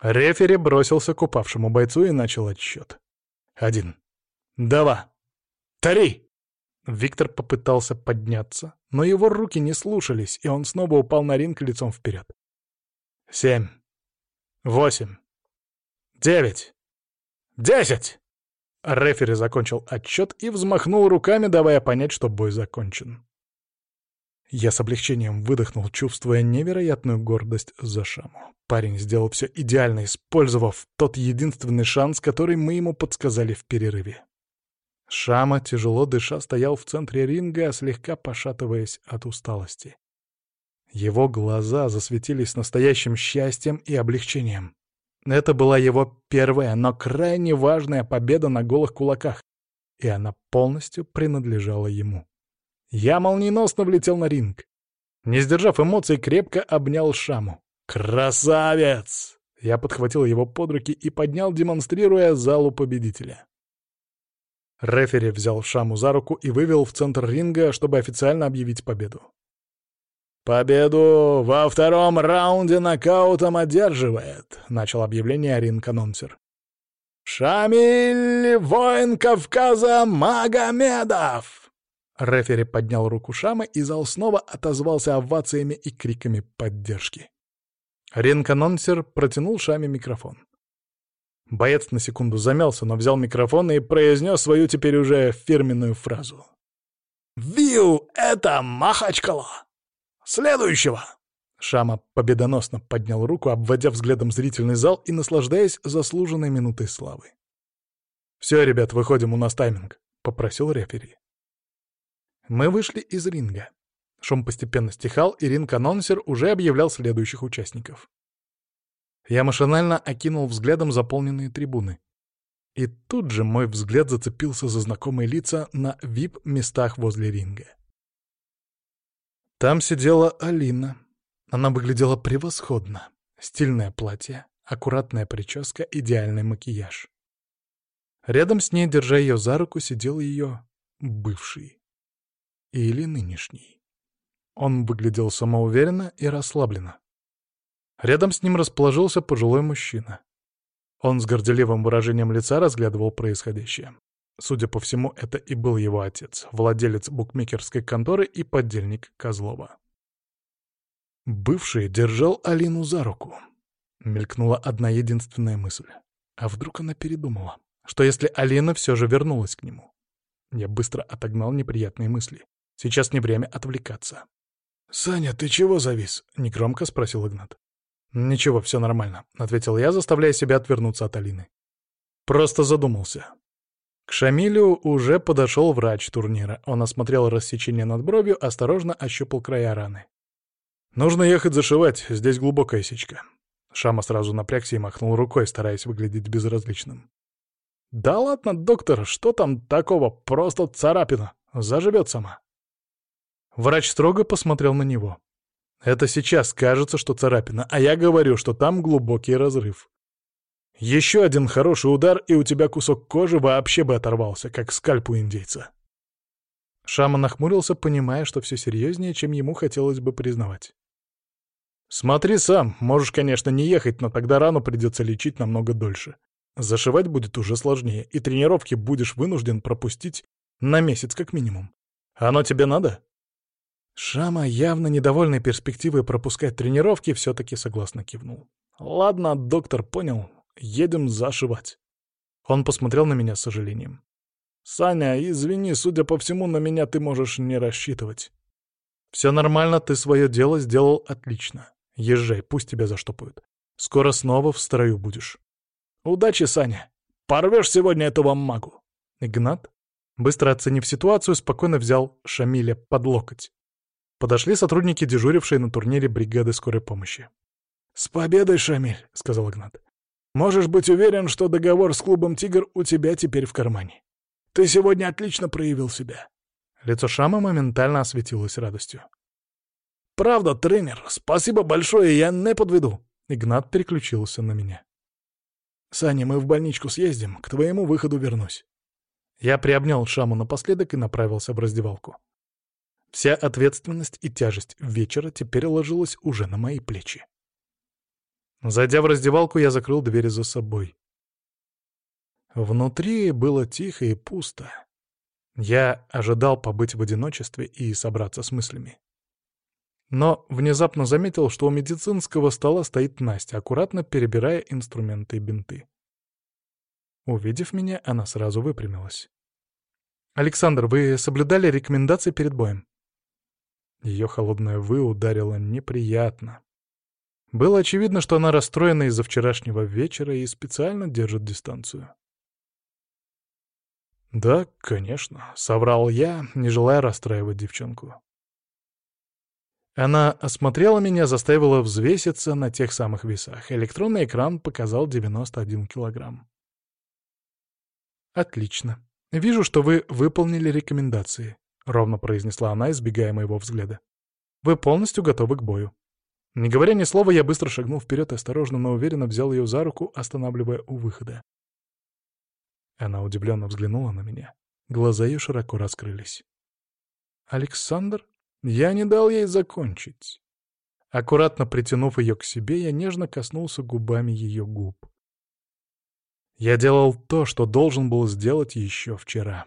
Рефери бросился к упавшему бойцу и начал отсчет. Один. Два. Три. Виктор попытался подняться, но его руки не слушались, и он снова упал на ринг лицом вперед. Семь. Восемь. Девять. Десять! Рефери закончил отчет и взмахнул руками, давая понять, что бой закончен. Я с облегчением выдохнул, чувствуя невероятную гордость за Шаму. Парень сделал все идеально, использовав тот единственный шанс, который мы ему подсказали в перерыве. Шама, тяжело дыша, стоял в центре ринга, слегка пошатываясь от усталости. Его глаза засветились настоящим счастьем и облегчением. Это была его первая, но крайне важная победа на голых кулаках, и она полностью принадлежала ему. Я молниеносно влетел на ринг. Не сдержав эмоций, крепко обнял Шаму. «Красавец!» Я подхватил его под руки и поднял, демонстрируя залу победителя. Рефери взял Шаму за руку и вывел в центр ринга, чтобы официально объявить победу. «Победу во втором раунде нокаутом одерживает», — начал объявление ринг-анонсер. «Шамиль, воин Кавказа Магомедов!» Рефери поднял руку Шамы, и зал снова отозвался овациями и криками поддержки. Ринг-анонсер протянул Шаме микрофон. Боец на секунду замялся, но взял микрофон и произнес свою теперь уже фирменную фразу. «Виу — это Махачкала! Следующего!» Шама победоносно поднял руку, обводя взглядом зрительный зал и наслаждаясь заслуженной минутой славы. «Все, ребят, выходим, у нас тайминг», — попросил рефери. Мы вышли из ринга. Шум постепенно стихал, и ринг-анонсер уже объявлял следующих участников. Я машинально окинул взглядом заполненные трибуны. И тут же мой взгляд зацепился за знакомые лица на вип-местах возле ринга. Там сидела Алина. Она выглядела превосходно. Стильное платье, аккуратная прическа, идеальный макияж. Рядом с ней, держа ее за руку, сидел ее бывший. Или нынешний. Он выглядел самоуверенно и расслабленно. Рядом с ним расположился пожилой мужчина. Он с горделивым выражением лица разглядывал происходящее. Судя по всему, это и был его отец, владелец букмекерской конторы и подельник Козлова. Бывший держал Алину за руку. Мелькнула одна единственная мысль. А вдруг она передумала? Что если Алина все же вернулась к нему? Я быстро отогнал неприятные мысли. Сейчас не время отвлекаться. «Саня, ты чего завис?» — негромко спросил Игнат. «Ничего, все нормально», — ответил я, заставляя себя отвернуться от Алины. «Просто задумался». К Шамилю уже подошел врач турнира. Он осмотрел рассечение над бровью, осторожно ощупал края раны. «Нужно ехать зашивать, здесь глубокая сечка». Шама сразу напрягся и махнул рукой, стараясь выглядеть безразличным. «Да ладно, доктор, что там такого? Просто царапина. Заживет сама». Врач строго посмотрел на него. «Это сейчас кажется, что царапина, а я говорю, что там глубокий разрыв. Еще один хороший удар, и у тебя кусок кожи вообще бы оторвался, как скальп у индейца». Шама нахмурился, понимая, что все серьезнее, чем ему хотелось бы признавать. «Смотри сам. Можешь, конечно, не ехать, но тогда рану придется лечить намного дольше. Зашивать будет уже сложнее, и тренировки будешь вынужден пропустить на месяц как минимум. Оно тебе надо?» Шама, явно недовольный перспективой пропускать тренировки, все-таки согласно кивнул. «Ладно, доктор, понял. Едем зашивать». Он посмотрел на меня с сожалением. «Саня, извини, судя по всему, на меня ты можешь не рассчитывать». «Все нормально, ты свое дело сделал отлично. Езжай, пусть тебя заштопают. Скоро снова в строю будешь. Удачи, Саня. Порвешь сегодня вам магу. Игнат, быстро оценив ситуацию, спокойно взял Шамиля под локоть. Подошли сотрудники, дежурившие на турнире бригады скорой помощи. «С победой, Шамиль!» — сказал Игнат. «Можешь быть уверен, что договор с клубом «Тигр» у тебя теперь в кармане. Ты сегодня отлично проявил себя». Лицо Шама моментально осветилось радостью. «Правда, тренер, спасибо большое, я не подведу». Игнат переключился на меня. «Саня, мы в больничку съездим, к твоему выходу вернусь». Я приобнял Шаму напоследок и направился в раздевалку. Вся ответственность и тяжесть вечера теперь ложилась уже на мои плечи. Зайдя в раздевалку, я закрыл двери за собой. Внутри было тихо и пусто. Я ожидал побыть в одиночестве и собраться с мыслями но внезапно заметил, что у медицинского стола стоит Настя, аккуратно перебирая инструменты и бинты. Увидев меня, она сразу выпрямилась. «Александр, вы соблюдали рекомендации перед боем?» Ее холодное «вы» ударило неприятно. Было очевидно, что она расстроена из-за вчерашнего вечера и специально держит дистанцию. «Да, конечно», — соврал я, не желая расстраивать девчонку. Она осмотрела меня, заставила взвеситься на тех самых весах. Электронный экран показал 91 килограмм. «Отлично. Вижу, что вы выполнили рекомендации», — ровно произнесла она, избегая моего взгляда. «Вы полностью готовы к бою». Не говоря ни слова, я быстро шагнул вперед и осторожно, но уверенно взял ее за руку, останавливая у выхода. Она удивленно взглянула на меня. Глаза ее широко раскрылись. «Александр?» Я не дал ей закончить. Аккуратно притянув ее к себе, я нежно коснулся губами ее губ. Я делал то, что должен был сделать еще вчера.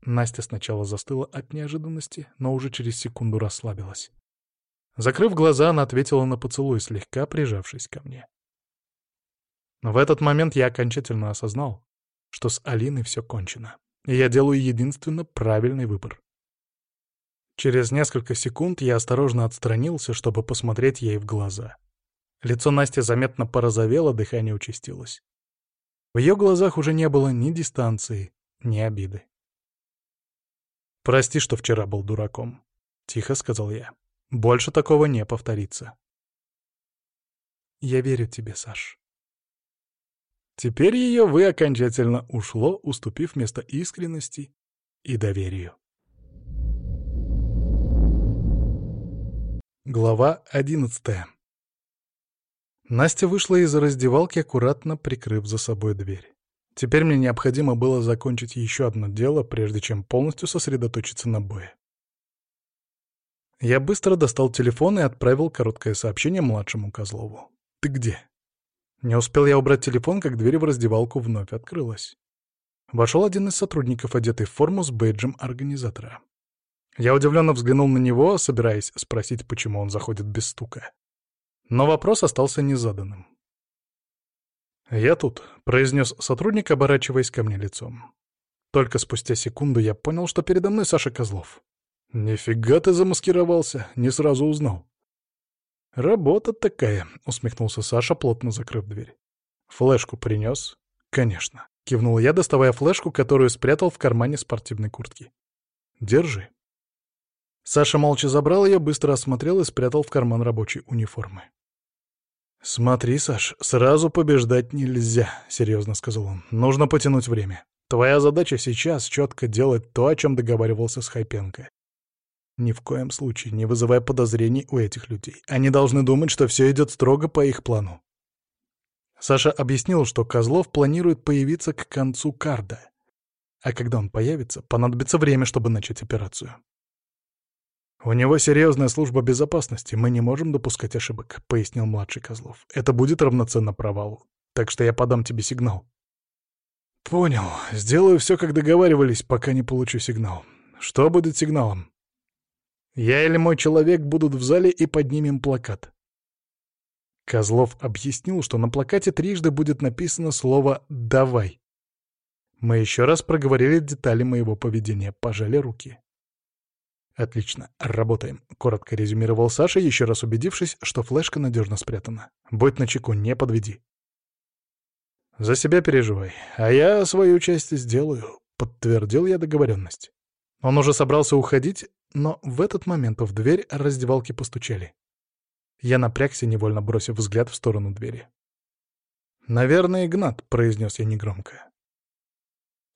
Настя сначала застыла от неожиданности, но уже через секунду расслабилась. Закрыв глаза, она ответила на поцелуй, слегка прижавшись ко мне. В этот момент я окончательно осознал, что с Алиной все кончено, и я делаю единственно правильный выбор. Через несколько секунд я осторожно отстранился, чтобы посмотреть ей в глаза. Лицо Насти заметно порозовело, дыхание участилось. В ее глазах уже не было ни дистанции, ни обиды. «Прости, что вчера был дураком», — тихо сказал я. «Больше такого не повторится». «Я верю тебе, Саш». Теперь ее «вы» окончательно ушло, уступив место искренности и доверию. Глава одиннадцатая. Настя вышла из раздевалки, аккуратно прикрыв за собой дверь. Теперь мне необходимо было закончить еще одно дело, прежде чем полностью сосредоточиться на бое. Я быстро достал телефон и отправил короткое сообщение младшему Козлову. «Ты где?» Не успел я убрать телефон, как дверь в раздевалку вновь открылась. Вошел один из сотрудников, одетый в форму с бейджем организатора. Я удивленно взглянул на него, собираясь спросить, почему он заходит без стука. Но вопрос остался незаданным. «Я тут», — произнес сотрудник, оборачиваясь ко мне лицом. Только спустя секунду я понял, что передо мной Саша Козлов. «Нифига ты замаскировался, не сразу узнал». «Работа такая», — усмехнулся Саша, плотно закрыв дверь. «Флешку принес?» «Конечно», — кивнул я, доставая флешку, которую спрятал в кармане спортивной куртки. «Держи». Саша молча забрал ее, быстро осмотрел и спрятал в карман рабочей униформы. «Смотри, Саш, сразу побеждать нельзя», — серьезно сказал он. «Нужно потянуть время. Твоя задача сейчас четко делать то, о чем договаривался с Хайпенко. Ни в коем случае не вызывая подозрений у этих людей. Они должны думать, что все идет строго по их плану. Саша объяснил, что Козлов планирует появиться к концу карда. А когда он появится, понадобится время, чтобы начать операцию. «У него серьезная служба безопасности, мы не можем допускать ошибок», — пояснил младший Козлов. «Это будет равноценно провалу, так что я подам тебе сигнал». «Понял. Сделаю все, как договаривались, пока не получу сигнал. Что будет сигналом?» Я или мой человек будут в зале и поднимем плакат. Козлов объяснил, что на плакате трижды будет написано слово «давай». Мы еще раз проговорили детали моего поведения, пожали руки. «Отлично, работаем», — коротко резюмировал Саша, еще раз убедившись, что флешка надежно спрятана. «Будь начеку, не подведи». «За себя переживай, а я свою часть сделаю», — подтвердил я договоренность. Он уже собрался уходить, но в этот момент в дверь раздевалки постучали. Я напрягся, невольно бросив взгляд в сторону двери. «Наверное, Игнат», — произнес я негромко.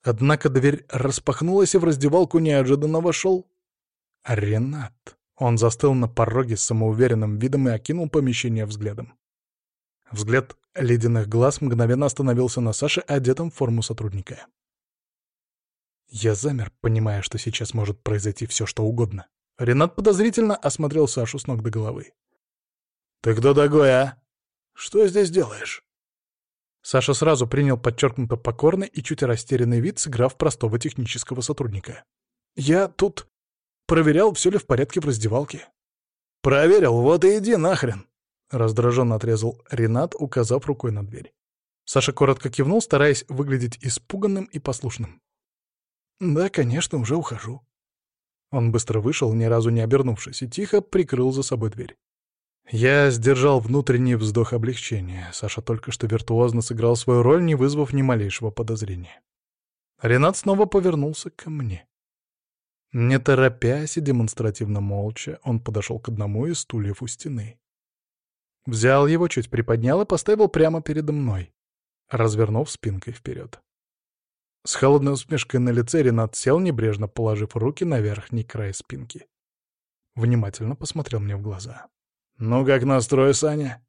Однако дверь распахнулась, и в раздевалку неожиданно вошел Ренат. Он застыл на пороге с самоуверенным видом и окинул помещение взглядом. Взгляд ледяных глаз мгновенно остановился на Саше, одетом в форму сотрудника. Я замер, понимая, что сейчас может произойти все, что угодно. Ренат подозрительно осмотрел Сашу с ног до головы. «Ты кто такой, а? Что здесь делаешь?» Саша сразу принял подчеркнуто покорный и чуть растерянный вид, сыграв простого технического сотрудника. «Я тут проверял, все ли в порядке в раздевалке». «Проверил, вот и иди нахрен!» — раздраженно отрезал Ренат, указав рукой на дверь. Саша коротко кивнул, стараясь выглядеть испуганным и послушным. «Да, конечно, уже ухожу». Он быстро вышел, ни разу не обернувшись, и тихо прикрыл за собой дверь. Я сдержал внутренний вздох облегчения. Саша только что виртуозно сыграл свою роль, не вызвав ни малейшего подозрения. Ренат снова повернулся ко мне. Не торопясь и демонстративно молча, он подошел к одному из стульев у стены. Взял его, чуть приподнял и поставил прямо передо мной, развернув спинкой вперед. С холодной усмешкой на лице Ренат сел, небрежно положив руки на верхний край спинки. Внимательно посмотрел мне в глаза. «Ну как настрой, Саня?»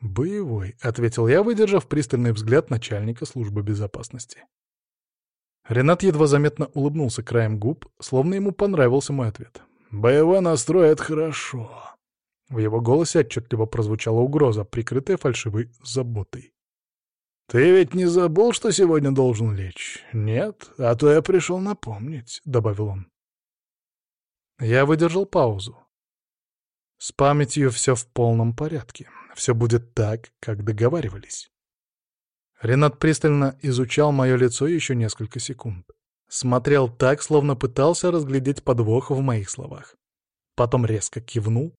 «Боевой», — ответил я, выдержав пристальный взгляд начальника службы безопасности. Ренат едва заметно улыбнулся краем губ, словно ему понравился мой ответ. «Боевой настрой — это хорошо». В его голосе отчетливо прозвучала угроза, прикрытая фальшивой заботой. «Ты ведь не забыл, что сегодня должен лечь? Нет? А то я пришел напомнить», — добавил он. Я выдержал паузу. С памятью все в полном порядке. Все будет так, как договаривались. Ренат пристально изучал мое лицо еще несколько секунд. Смотрел так, словно пытался разглядеть подвох в моих словах. Потом резко кивнул,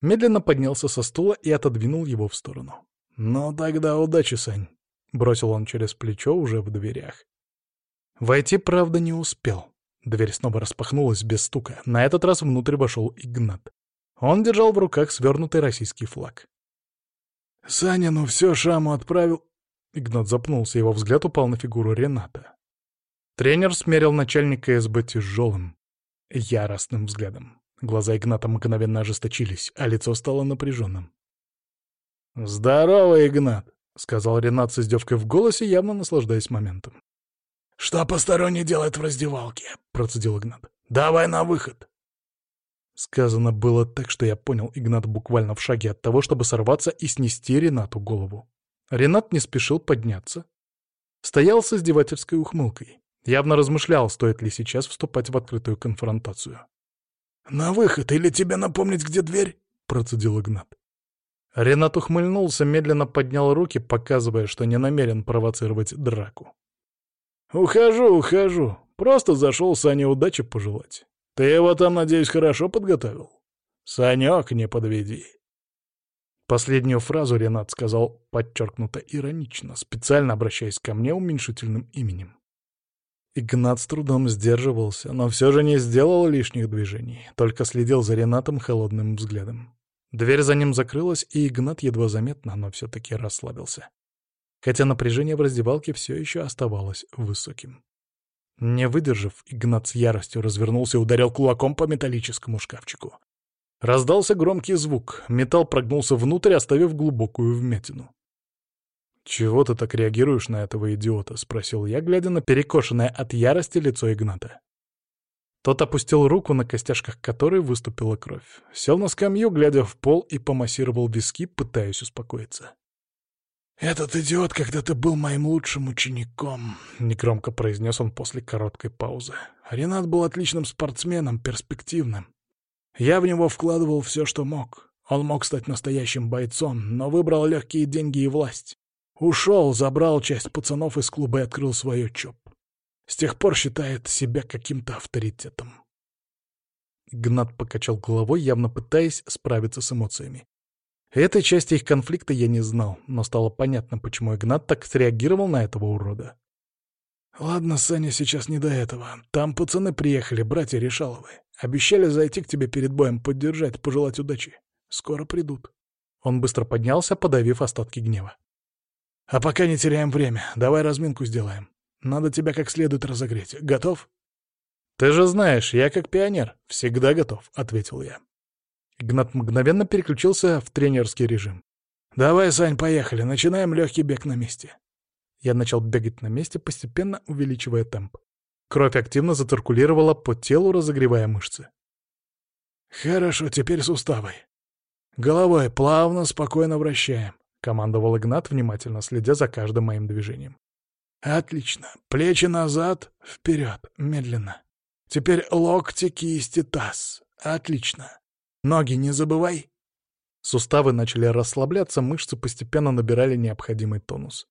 медленно поднялся со стула и отодвинул его в сторону. «Ну тогда удачи, Сань». — бросил он через плечо уже в дверях. Войти, правда, не успел. Дверь снова распахнулась без стука. На этот раз внутрь вошел Игнат. Он держал в руках свернутый российский флаг. «Саня, ну все, Шаму отправил...» Игнат запнулся, его взгляд упал на фигуру Рената. Тренер смерил начальника СБ тяжелым, яростным взглядом. Глаза Игната мгновенно ожесточились, а лицо стало напряженным. «Здорово, Игнат!» — сказал Ренат с издевкой в голосе, явно наслаждаясь моментом. «Что посторонний делает в раздевалке?» — процедил Игнат. «Давай на выход!» Сказано было так, что я понял Игнат буквально в шаге от того, чтобы сорваться и снести Ренату голову. Ренат не спешил подняться. Стоял с издевательской ухмылкой. Явно размышлял, стоит ли сейчас вступать в открытую конфронтацию. «На выход, или тебе напомнить, где дверь?» — процедил Игнат. Ренат ухмыльнулся, медленно поднял руки, показывая, что не намерен провоцировать драку. «Ухожу, ухожу. Просто зашел Сане удачи пожелать. Ты его там, надеюсь, хорошо подготовил? Санек, не подведи». Последнюю фразу Ренат сказал подчеркнуто иронично, специально обращаясь ко мне уменьшительным именем. Игнат с трудом сдерживался, но все же не сделал лишних движений, только следил за Ренатом холодным взглядом. Дверь за ним закрылась, и Игнат едва заметно, но все-таки расслабился. Хотя напряжение в раздевалке все еще оставалось высоким. Не выдержав, Игнат с яростью развернулся и ударил кулаком по металлическому шкафчику. Раздался громкий звук, металл прогнулся внутрь, оставив глубокую вмятину. «Чего ты так реагируешь на этого идиота?» — спросил я, глядя на перекошенное от ярости лицо Игната. Тот опустил руку, на костяшках которой выступила кровь. Сел на скамью, глядя в пол, и помассировал виски, пытаясь успокоиться.
«Этот идиот когда-то был моим лучшим учеником», — негромко произнес он после короткой паузы. «Ренат был отличным спортсменом, перспективным. Я в него вкладывал все, что мог. Он мог стать настоящим бойцом, но выбрал легкие деньги и власть. Ушел, забрал часть пацанов из клуба и открыл свое ЧОП. С тех пор считает себя каким-то авторитетом.
Гнат покачал головой, явно пытаясь справиться с эмоциями. Этой части их конфликта я не знал, но стало понятно, почему Игнат так среагировал на этого урода.
«Ладно, Саня, сейчас не до этого. Там пацаны приехали, братья Решаловы. Обещали зайти к тебе перед боем, поддержать, пожелать удачи. Скоро придут».
Он быстро поднялся, подавив остатки гнева.
А пока не теряем время. Давай разминку сделаем. Надо тебя как следует разогреть. Готов?
Ты же знаешь, я как пионер. Всегда готов, — ответил я. Игнат мгновенно переключился в тренерский режим.
«Давай, Сань, поехали. Начинаем легкий бег на месте».
Я начал бегать на месте, постепенно увеличивая темп. Кровь активно зациркулировала по телу, разогревая мышцы.
«Хорошо, теперь суставы. Головой плавно, спокойно вращаем.
— командовал Игнат, внимательно следя за каждым моим движением.
«Отлично. Плечи назад, вперед, медленно. Теперь локти, кисти, таз. Отлично. Ноги не забывай».
Суставы начали расслабляться, мышцы постепенно набирали необходимый тонус.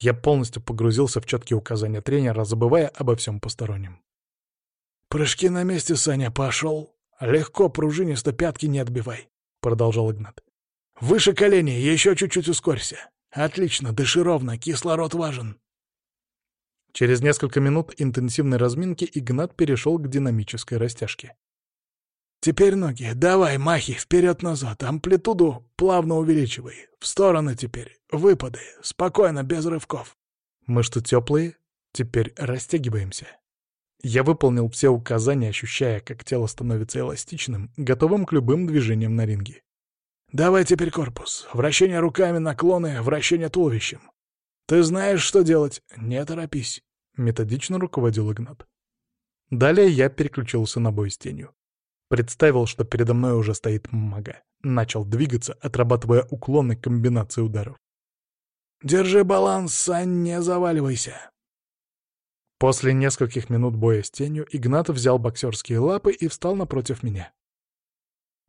Я полностью погрузился в четкие указания тренера, забывая обо всем постороннем.
«Прыжки на месте, Саня, пошел. Легко, пружинисто, пятки не отбивай», — продолжал Игнат. Выше колени, еще чуть-чуть ускорься. Отлично, дыши ровно, кислород важен.
Через несколько минут интенсивной разминки Игнат перешел к динамической растяжке.
Теперь ноги. Давай, махи, вперед-назад. Амплитуду плавно увеличивай. В стороны теперь. Выпады. Спокойно, без рывков.
Мышцы теплые. Теперь растягиваемся. Я выполнил все указания, ощущая, как тело становится эластичным, готовым к любым движениям на ринге.
Давай теперь корпус. Вращение руками, наклоны, вращение туловищем. Ты знаешь, что делать. Не торопись.
Методично руководил Игнат. Далее я переключился на бой с тенью. Представил, что передо мной уже стоит мага. Начал двигаться, отрабатывая уклоны комбинации ударов.
«Держи баланс, Сань, не заваливайся!»
После нескольких минут боя с тенью Игнат взял боксерские лапы и встал напротив меня.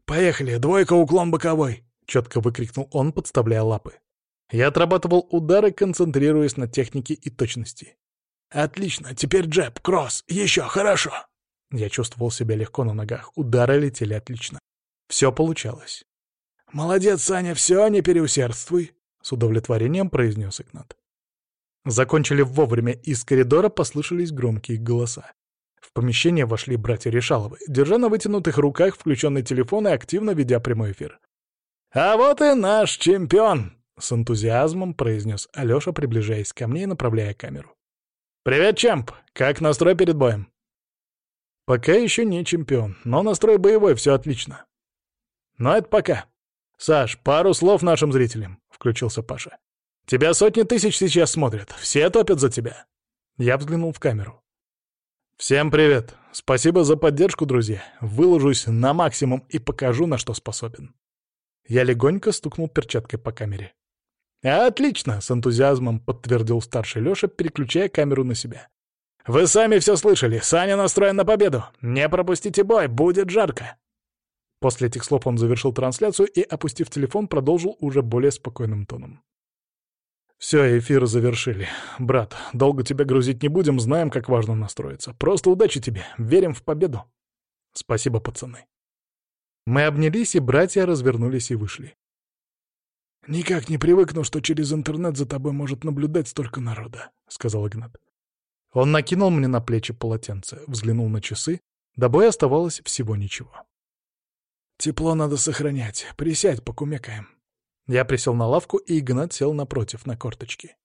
«Поехали! Двойка, уклон боковой!»
— четко выкрикнул он, подставляя лапы. Я отрабатывал удары, концентрируясь на технике и точности.
«Отлично! Теперь джеб, кросс! Еще! Хорошо!»
Я чувствовал себя легко на ногах, удары летели отлично. Все получалось.
«Молодец, Саня, все, не переусердствуй!» — с удовлетворением произнес Игнат.
Закончили вовремя, из коридора послышались громкие голоса. В помещение вошли братья Решаловы, держа на вытянутых руках включенный телефон и активно ведя прямой эфир.
«А вот и наш чемпион!»
— с энтузиазмом произнес Алёша, приближаясь ко мне и направляя камеру.
«Привет, чемп! Как настрой перед боем?»
«Пока еще не чемпион, но настрой боевой, все отлично».
«Но это пока. Саш, пару слов нашим зрителям», — включился Паша. «Тебя сотни тысяч сейчас смотрят, все топят за тебя».
Я взглянул в камеру.
Всем привет! Спасибо за поддержку, друзья. Выложусь на максимум и покажу, на что способен.
Я легонько стукнул перчаткой по камере.
«Отлично!» — с энтузиазмом подтвердил старший Лёша, переключая камеру на себя. «Вы сами все слышали. Саня настроен на победу. Не пропустите бой, будет жарко!»
После этих слов он завершил трансляцию и, опустив телефон, продолжил уже более спокойным тоном. «Все, эфир завершили. Брат, долго тебя грузить не будем, знаем, как важно настроиться. Просто удачи тебе, верим в победу». «Спасибо, пацаны». Мы обнялись, и братья развернулись и вышли.
«Никак не привыкну, что через интернет за тобой может наблюдать столько народа», — сказал Игнат.
Он накинул мне на плечи полотенце, взглянул на часы. До боя оставалось всего ничего.
«Тепло надо сохранять. Присядь, покумекаем».
Я присел на лавку, и Игнат сел напротив, на корточки.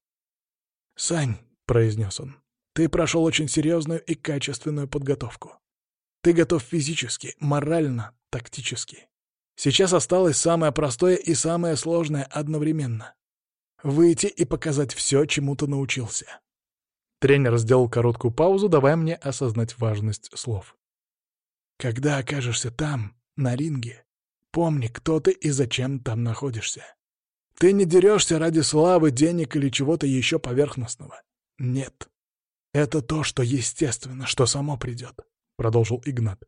«Сань», — произнес он, — «ты прошел очень серьезную и качественную подготовку. Ты готов физически, морально, тактически. Сейчас осталось самое простое и самое сложное одновременно. Выйти и показать все, чему ты научился.
Тренер сделал короткую паузу, давая мне осознать важность слов.
Когда окажешься там, на ринге, помни, кто ты и зачем там находишься. Ты не дерешься ради славы, денег или чего-то еще поверхностного. Нет. Это то, что естественно, что само придет. — продолжил Игнат.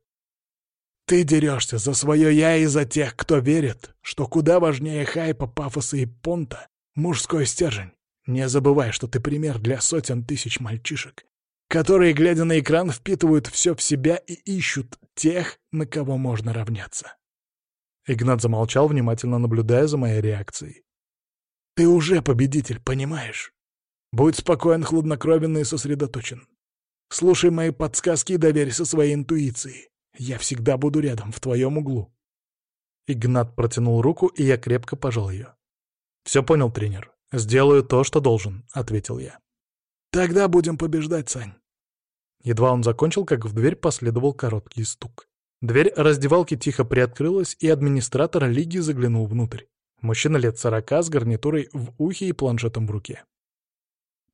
«Ты дерешься за свое «я» и за тех, кто верит, что куда важнее хайпа, пафоса и понта — мужской стержень. Не забывай, что ты пример для сотен тысяч мальчишек, которые, глядя на экран, впитывают все в себя и ищут тех, на кого можно равняться».
Игнат замолчал, внимательно наблюдая за моей реакцией.
«Ты уже победитель, понимаешь? Будь спокоен, хладнокровен и сосредоточен. Слушай мои подсказки и доверься своей интуиции. Я всегда буду рядом, в твоем углу».
Игнат протянул руку, и я крепко пожал ее. «Все понял, тренер. Сделаю то, что должен», — ответил я.
«Тогда будем побеждать, Сань».
Едва он закончил, как в дверь последовал короткий стук. Дверь раздевалки тихо приоткрылась, и администратор лиги заглянул внутрь. Мужчина лет сорока с гарнитурой в ухе и планшетом в руке.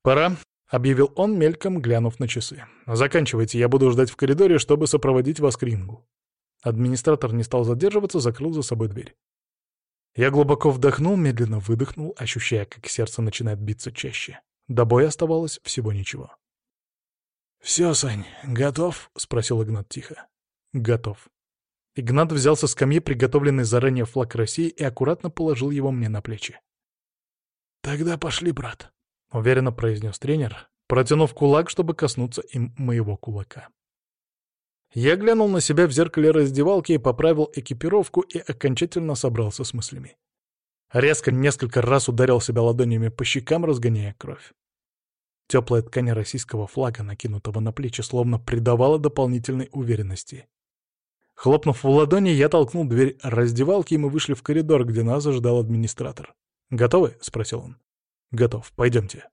«Пора», — объявил он, мельком глянув на часы. «Заканчивайте, я буду ждать в коридоре, чтобы сопроводить вас к рингу». Администратор не стал задерживаться, закрыл за собой дверь. Я глубоко вдохнул, медленно выдохнул, ощущая, как сердце начинает биться чаще. До боя оставалось всего ничего.
«Все, Сань, готов?» — спросил Игнат тихо.
«Готов». Игнат взял со скамьи приготовленный заранее флаг России и аккуратно положил его мне на плечи.
«Тогда пошли, брат», —
уверенно произнес тренер, протянув кулак, чтобы коснуться им моего кулака. Я глянул на себя в зеркале раздевалки и поправил экипировку и окончательно собрался с мыслями. Резко несколько раз ударил себя ладонями по щекам, разгоняя кровь. Теплая ткань российского флага, накинутого на плечи, словно придавала дополнительной уверенности. Хлопнув в ладони, я толкнул дверь раздевалки, и мы вышли в коридор, где нас ожидал администратор. «Готовы?» — спросил он. «Готов. Пойдемте».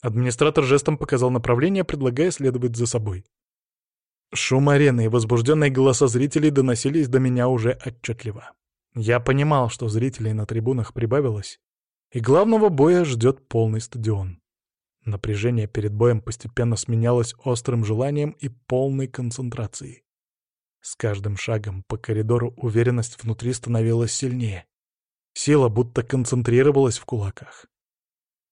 Администратор жестом показал направление, предлагая следовать за собой. Шум арены и возбужденные голоса зрителей доносились до меня уже отчетливо. Я понимал, что зрителей на трибунах прибавилось, и главного боя ждет полный стадион. Напряжение перед боем постепенно сменялось острым желанием и полной концентрацией. С каждым шагом по коридору уверенность внутри становилась сильнее. Сила будто концентрировалась в кулаках.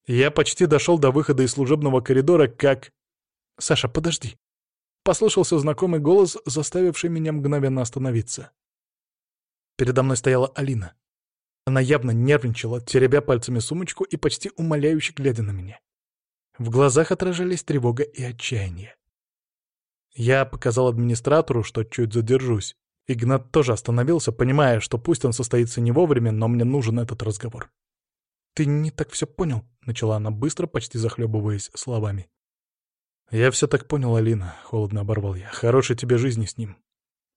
Я почти дошел до выхода из служебного коридора, как... «Саша, подожди!» Послышался знакомый голос, заставивший меня мгновенно остановиться. Передо мной стояла Алина. Она явно нервничала, теребя пальцами сумочку и почти умоляюще глядя на меня. В глазах отражались тревога и отчаяние. Я показал администратору, что чуть задержусь. Игнат тоже остановился, понимая, что пусть он состоится не вовремя, но мне нужен этот разговор. «Ты не так все понял», — начала она быстро, почти захлебываясь словами. «Я все так понял, Алина», — холодно оборвал я. «Хорошей тебе жизни с ним».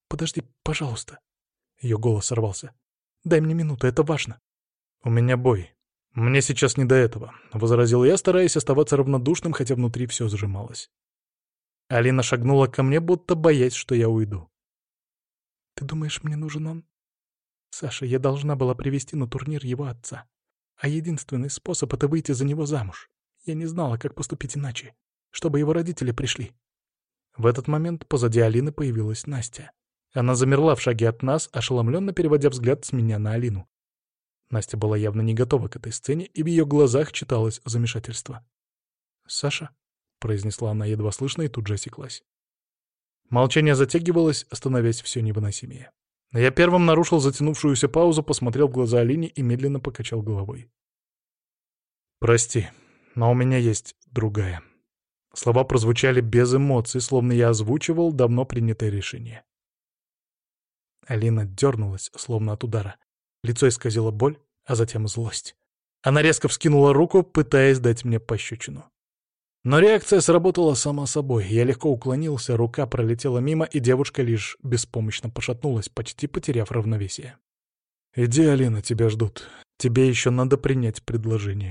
«Подожди, пожалуйста». Ее голос сорвался. «Дай мне минуту, это важно». «У меня бой. Мне сейчас не до этого», — возразил я, стараясь оставаться равнодушным, хотя внутри все сжималось. Алина шагнула ко мне, будто боясь, что я уйду. «Ты думаешь, мне нужен он?» «Саша, я должна была привести на турнир его отца. А единственный способ — это выйти за него замуж. Я не знала, как поступить иначе. Чтобы его родители пришли. В этот момент позади Алины появилась Настя. Она замерла в шаге от нас, ошеломленно переводя взгляд с меня на Алину. Настя была явно не готова к этой сцене, и в ее глазах читалось замешательство. «Саша?» — произнесла она едва слышно и тут же осеклась. Молчание затягивалось, становясь все невыносимее. Я первым нарушил затянувшуюся паузу, посмотрел в глаза Алине и медленно покачал головой. «Прости, но у меня есть другая». Слова прозвучали без эмоций, словно я озвучивал давно принятое решение. Алина дернулась, словно от удара. Лицо исказило боль, а затем злость. Она резко вскинула руку, пытаясь дать мне пощечину. Но реакция сработала сама собой. Я легко уклонился, рука пролетела мимо, и девушка лишь беспомощно пошатнулась, почти потеряв равновесие. «Иди, Алина, тебя ждут. Тебе еще надо принять предложение».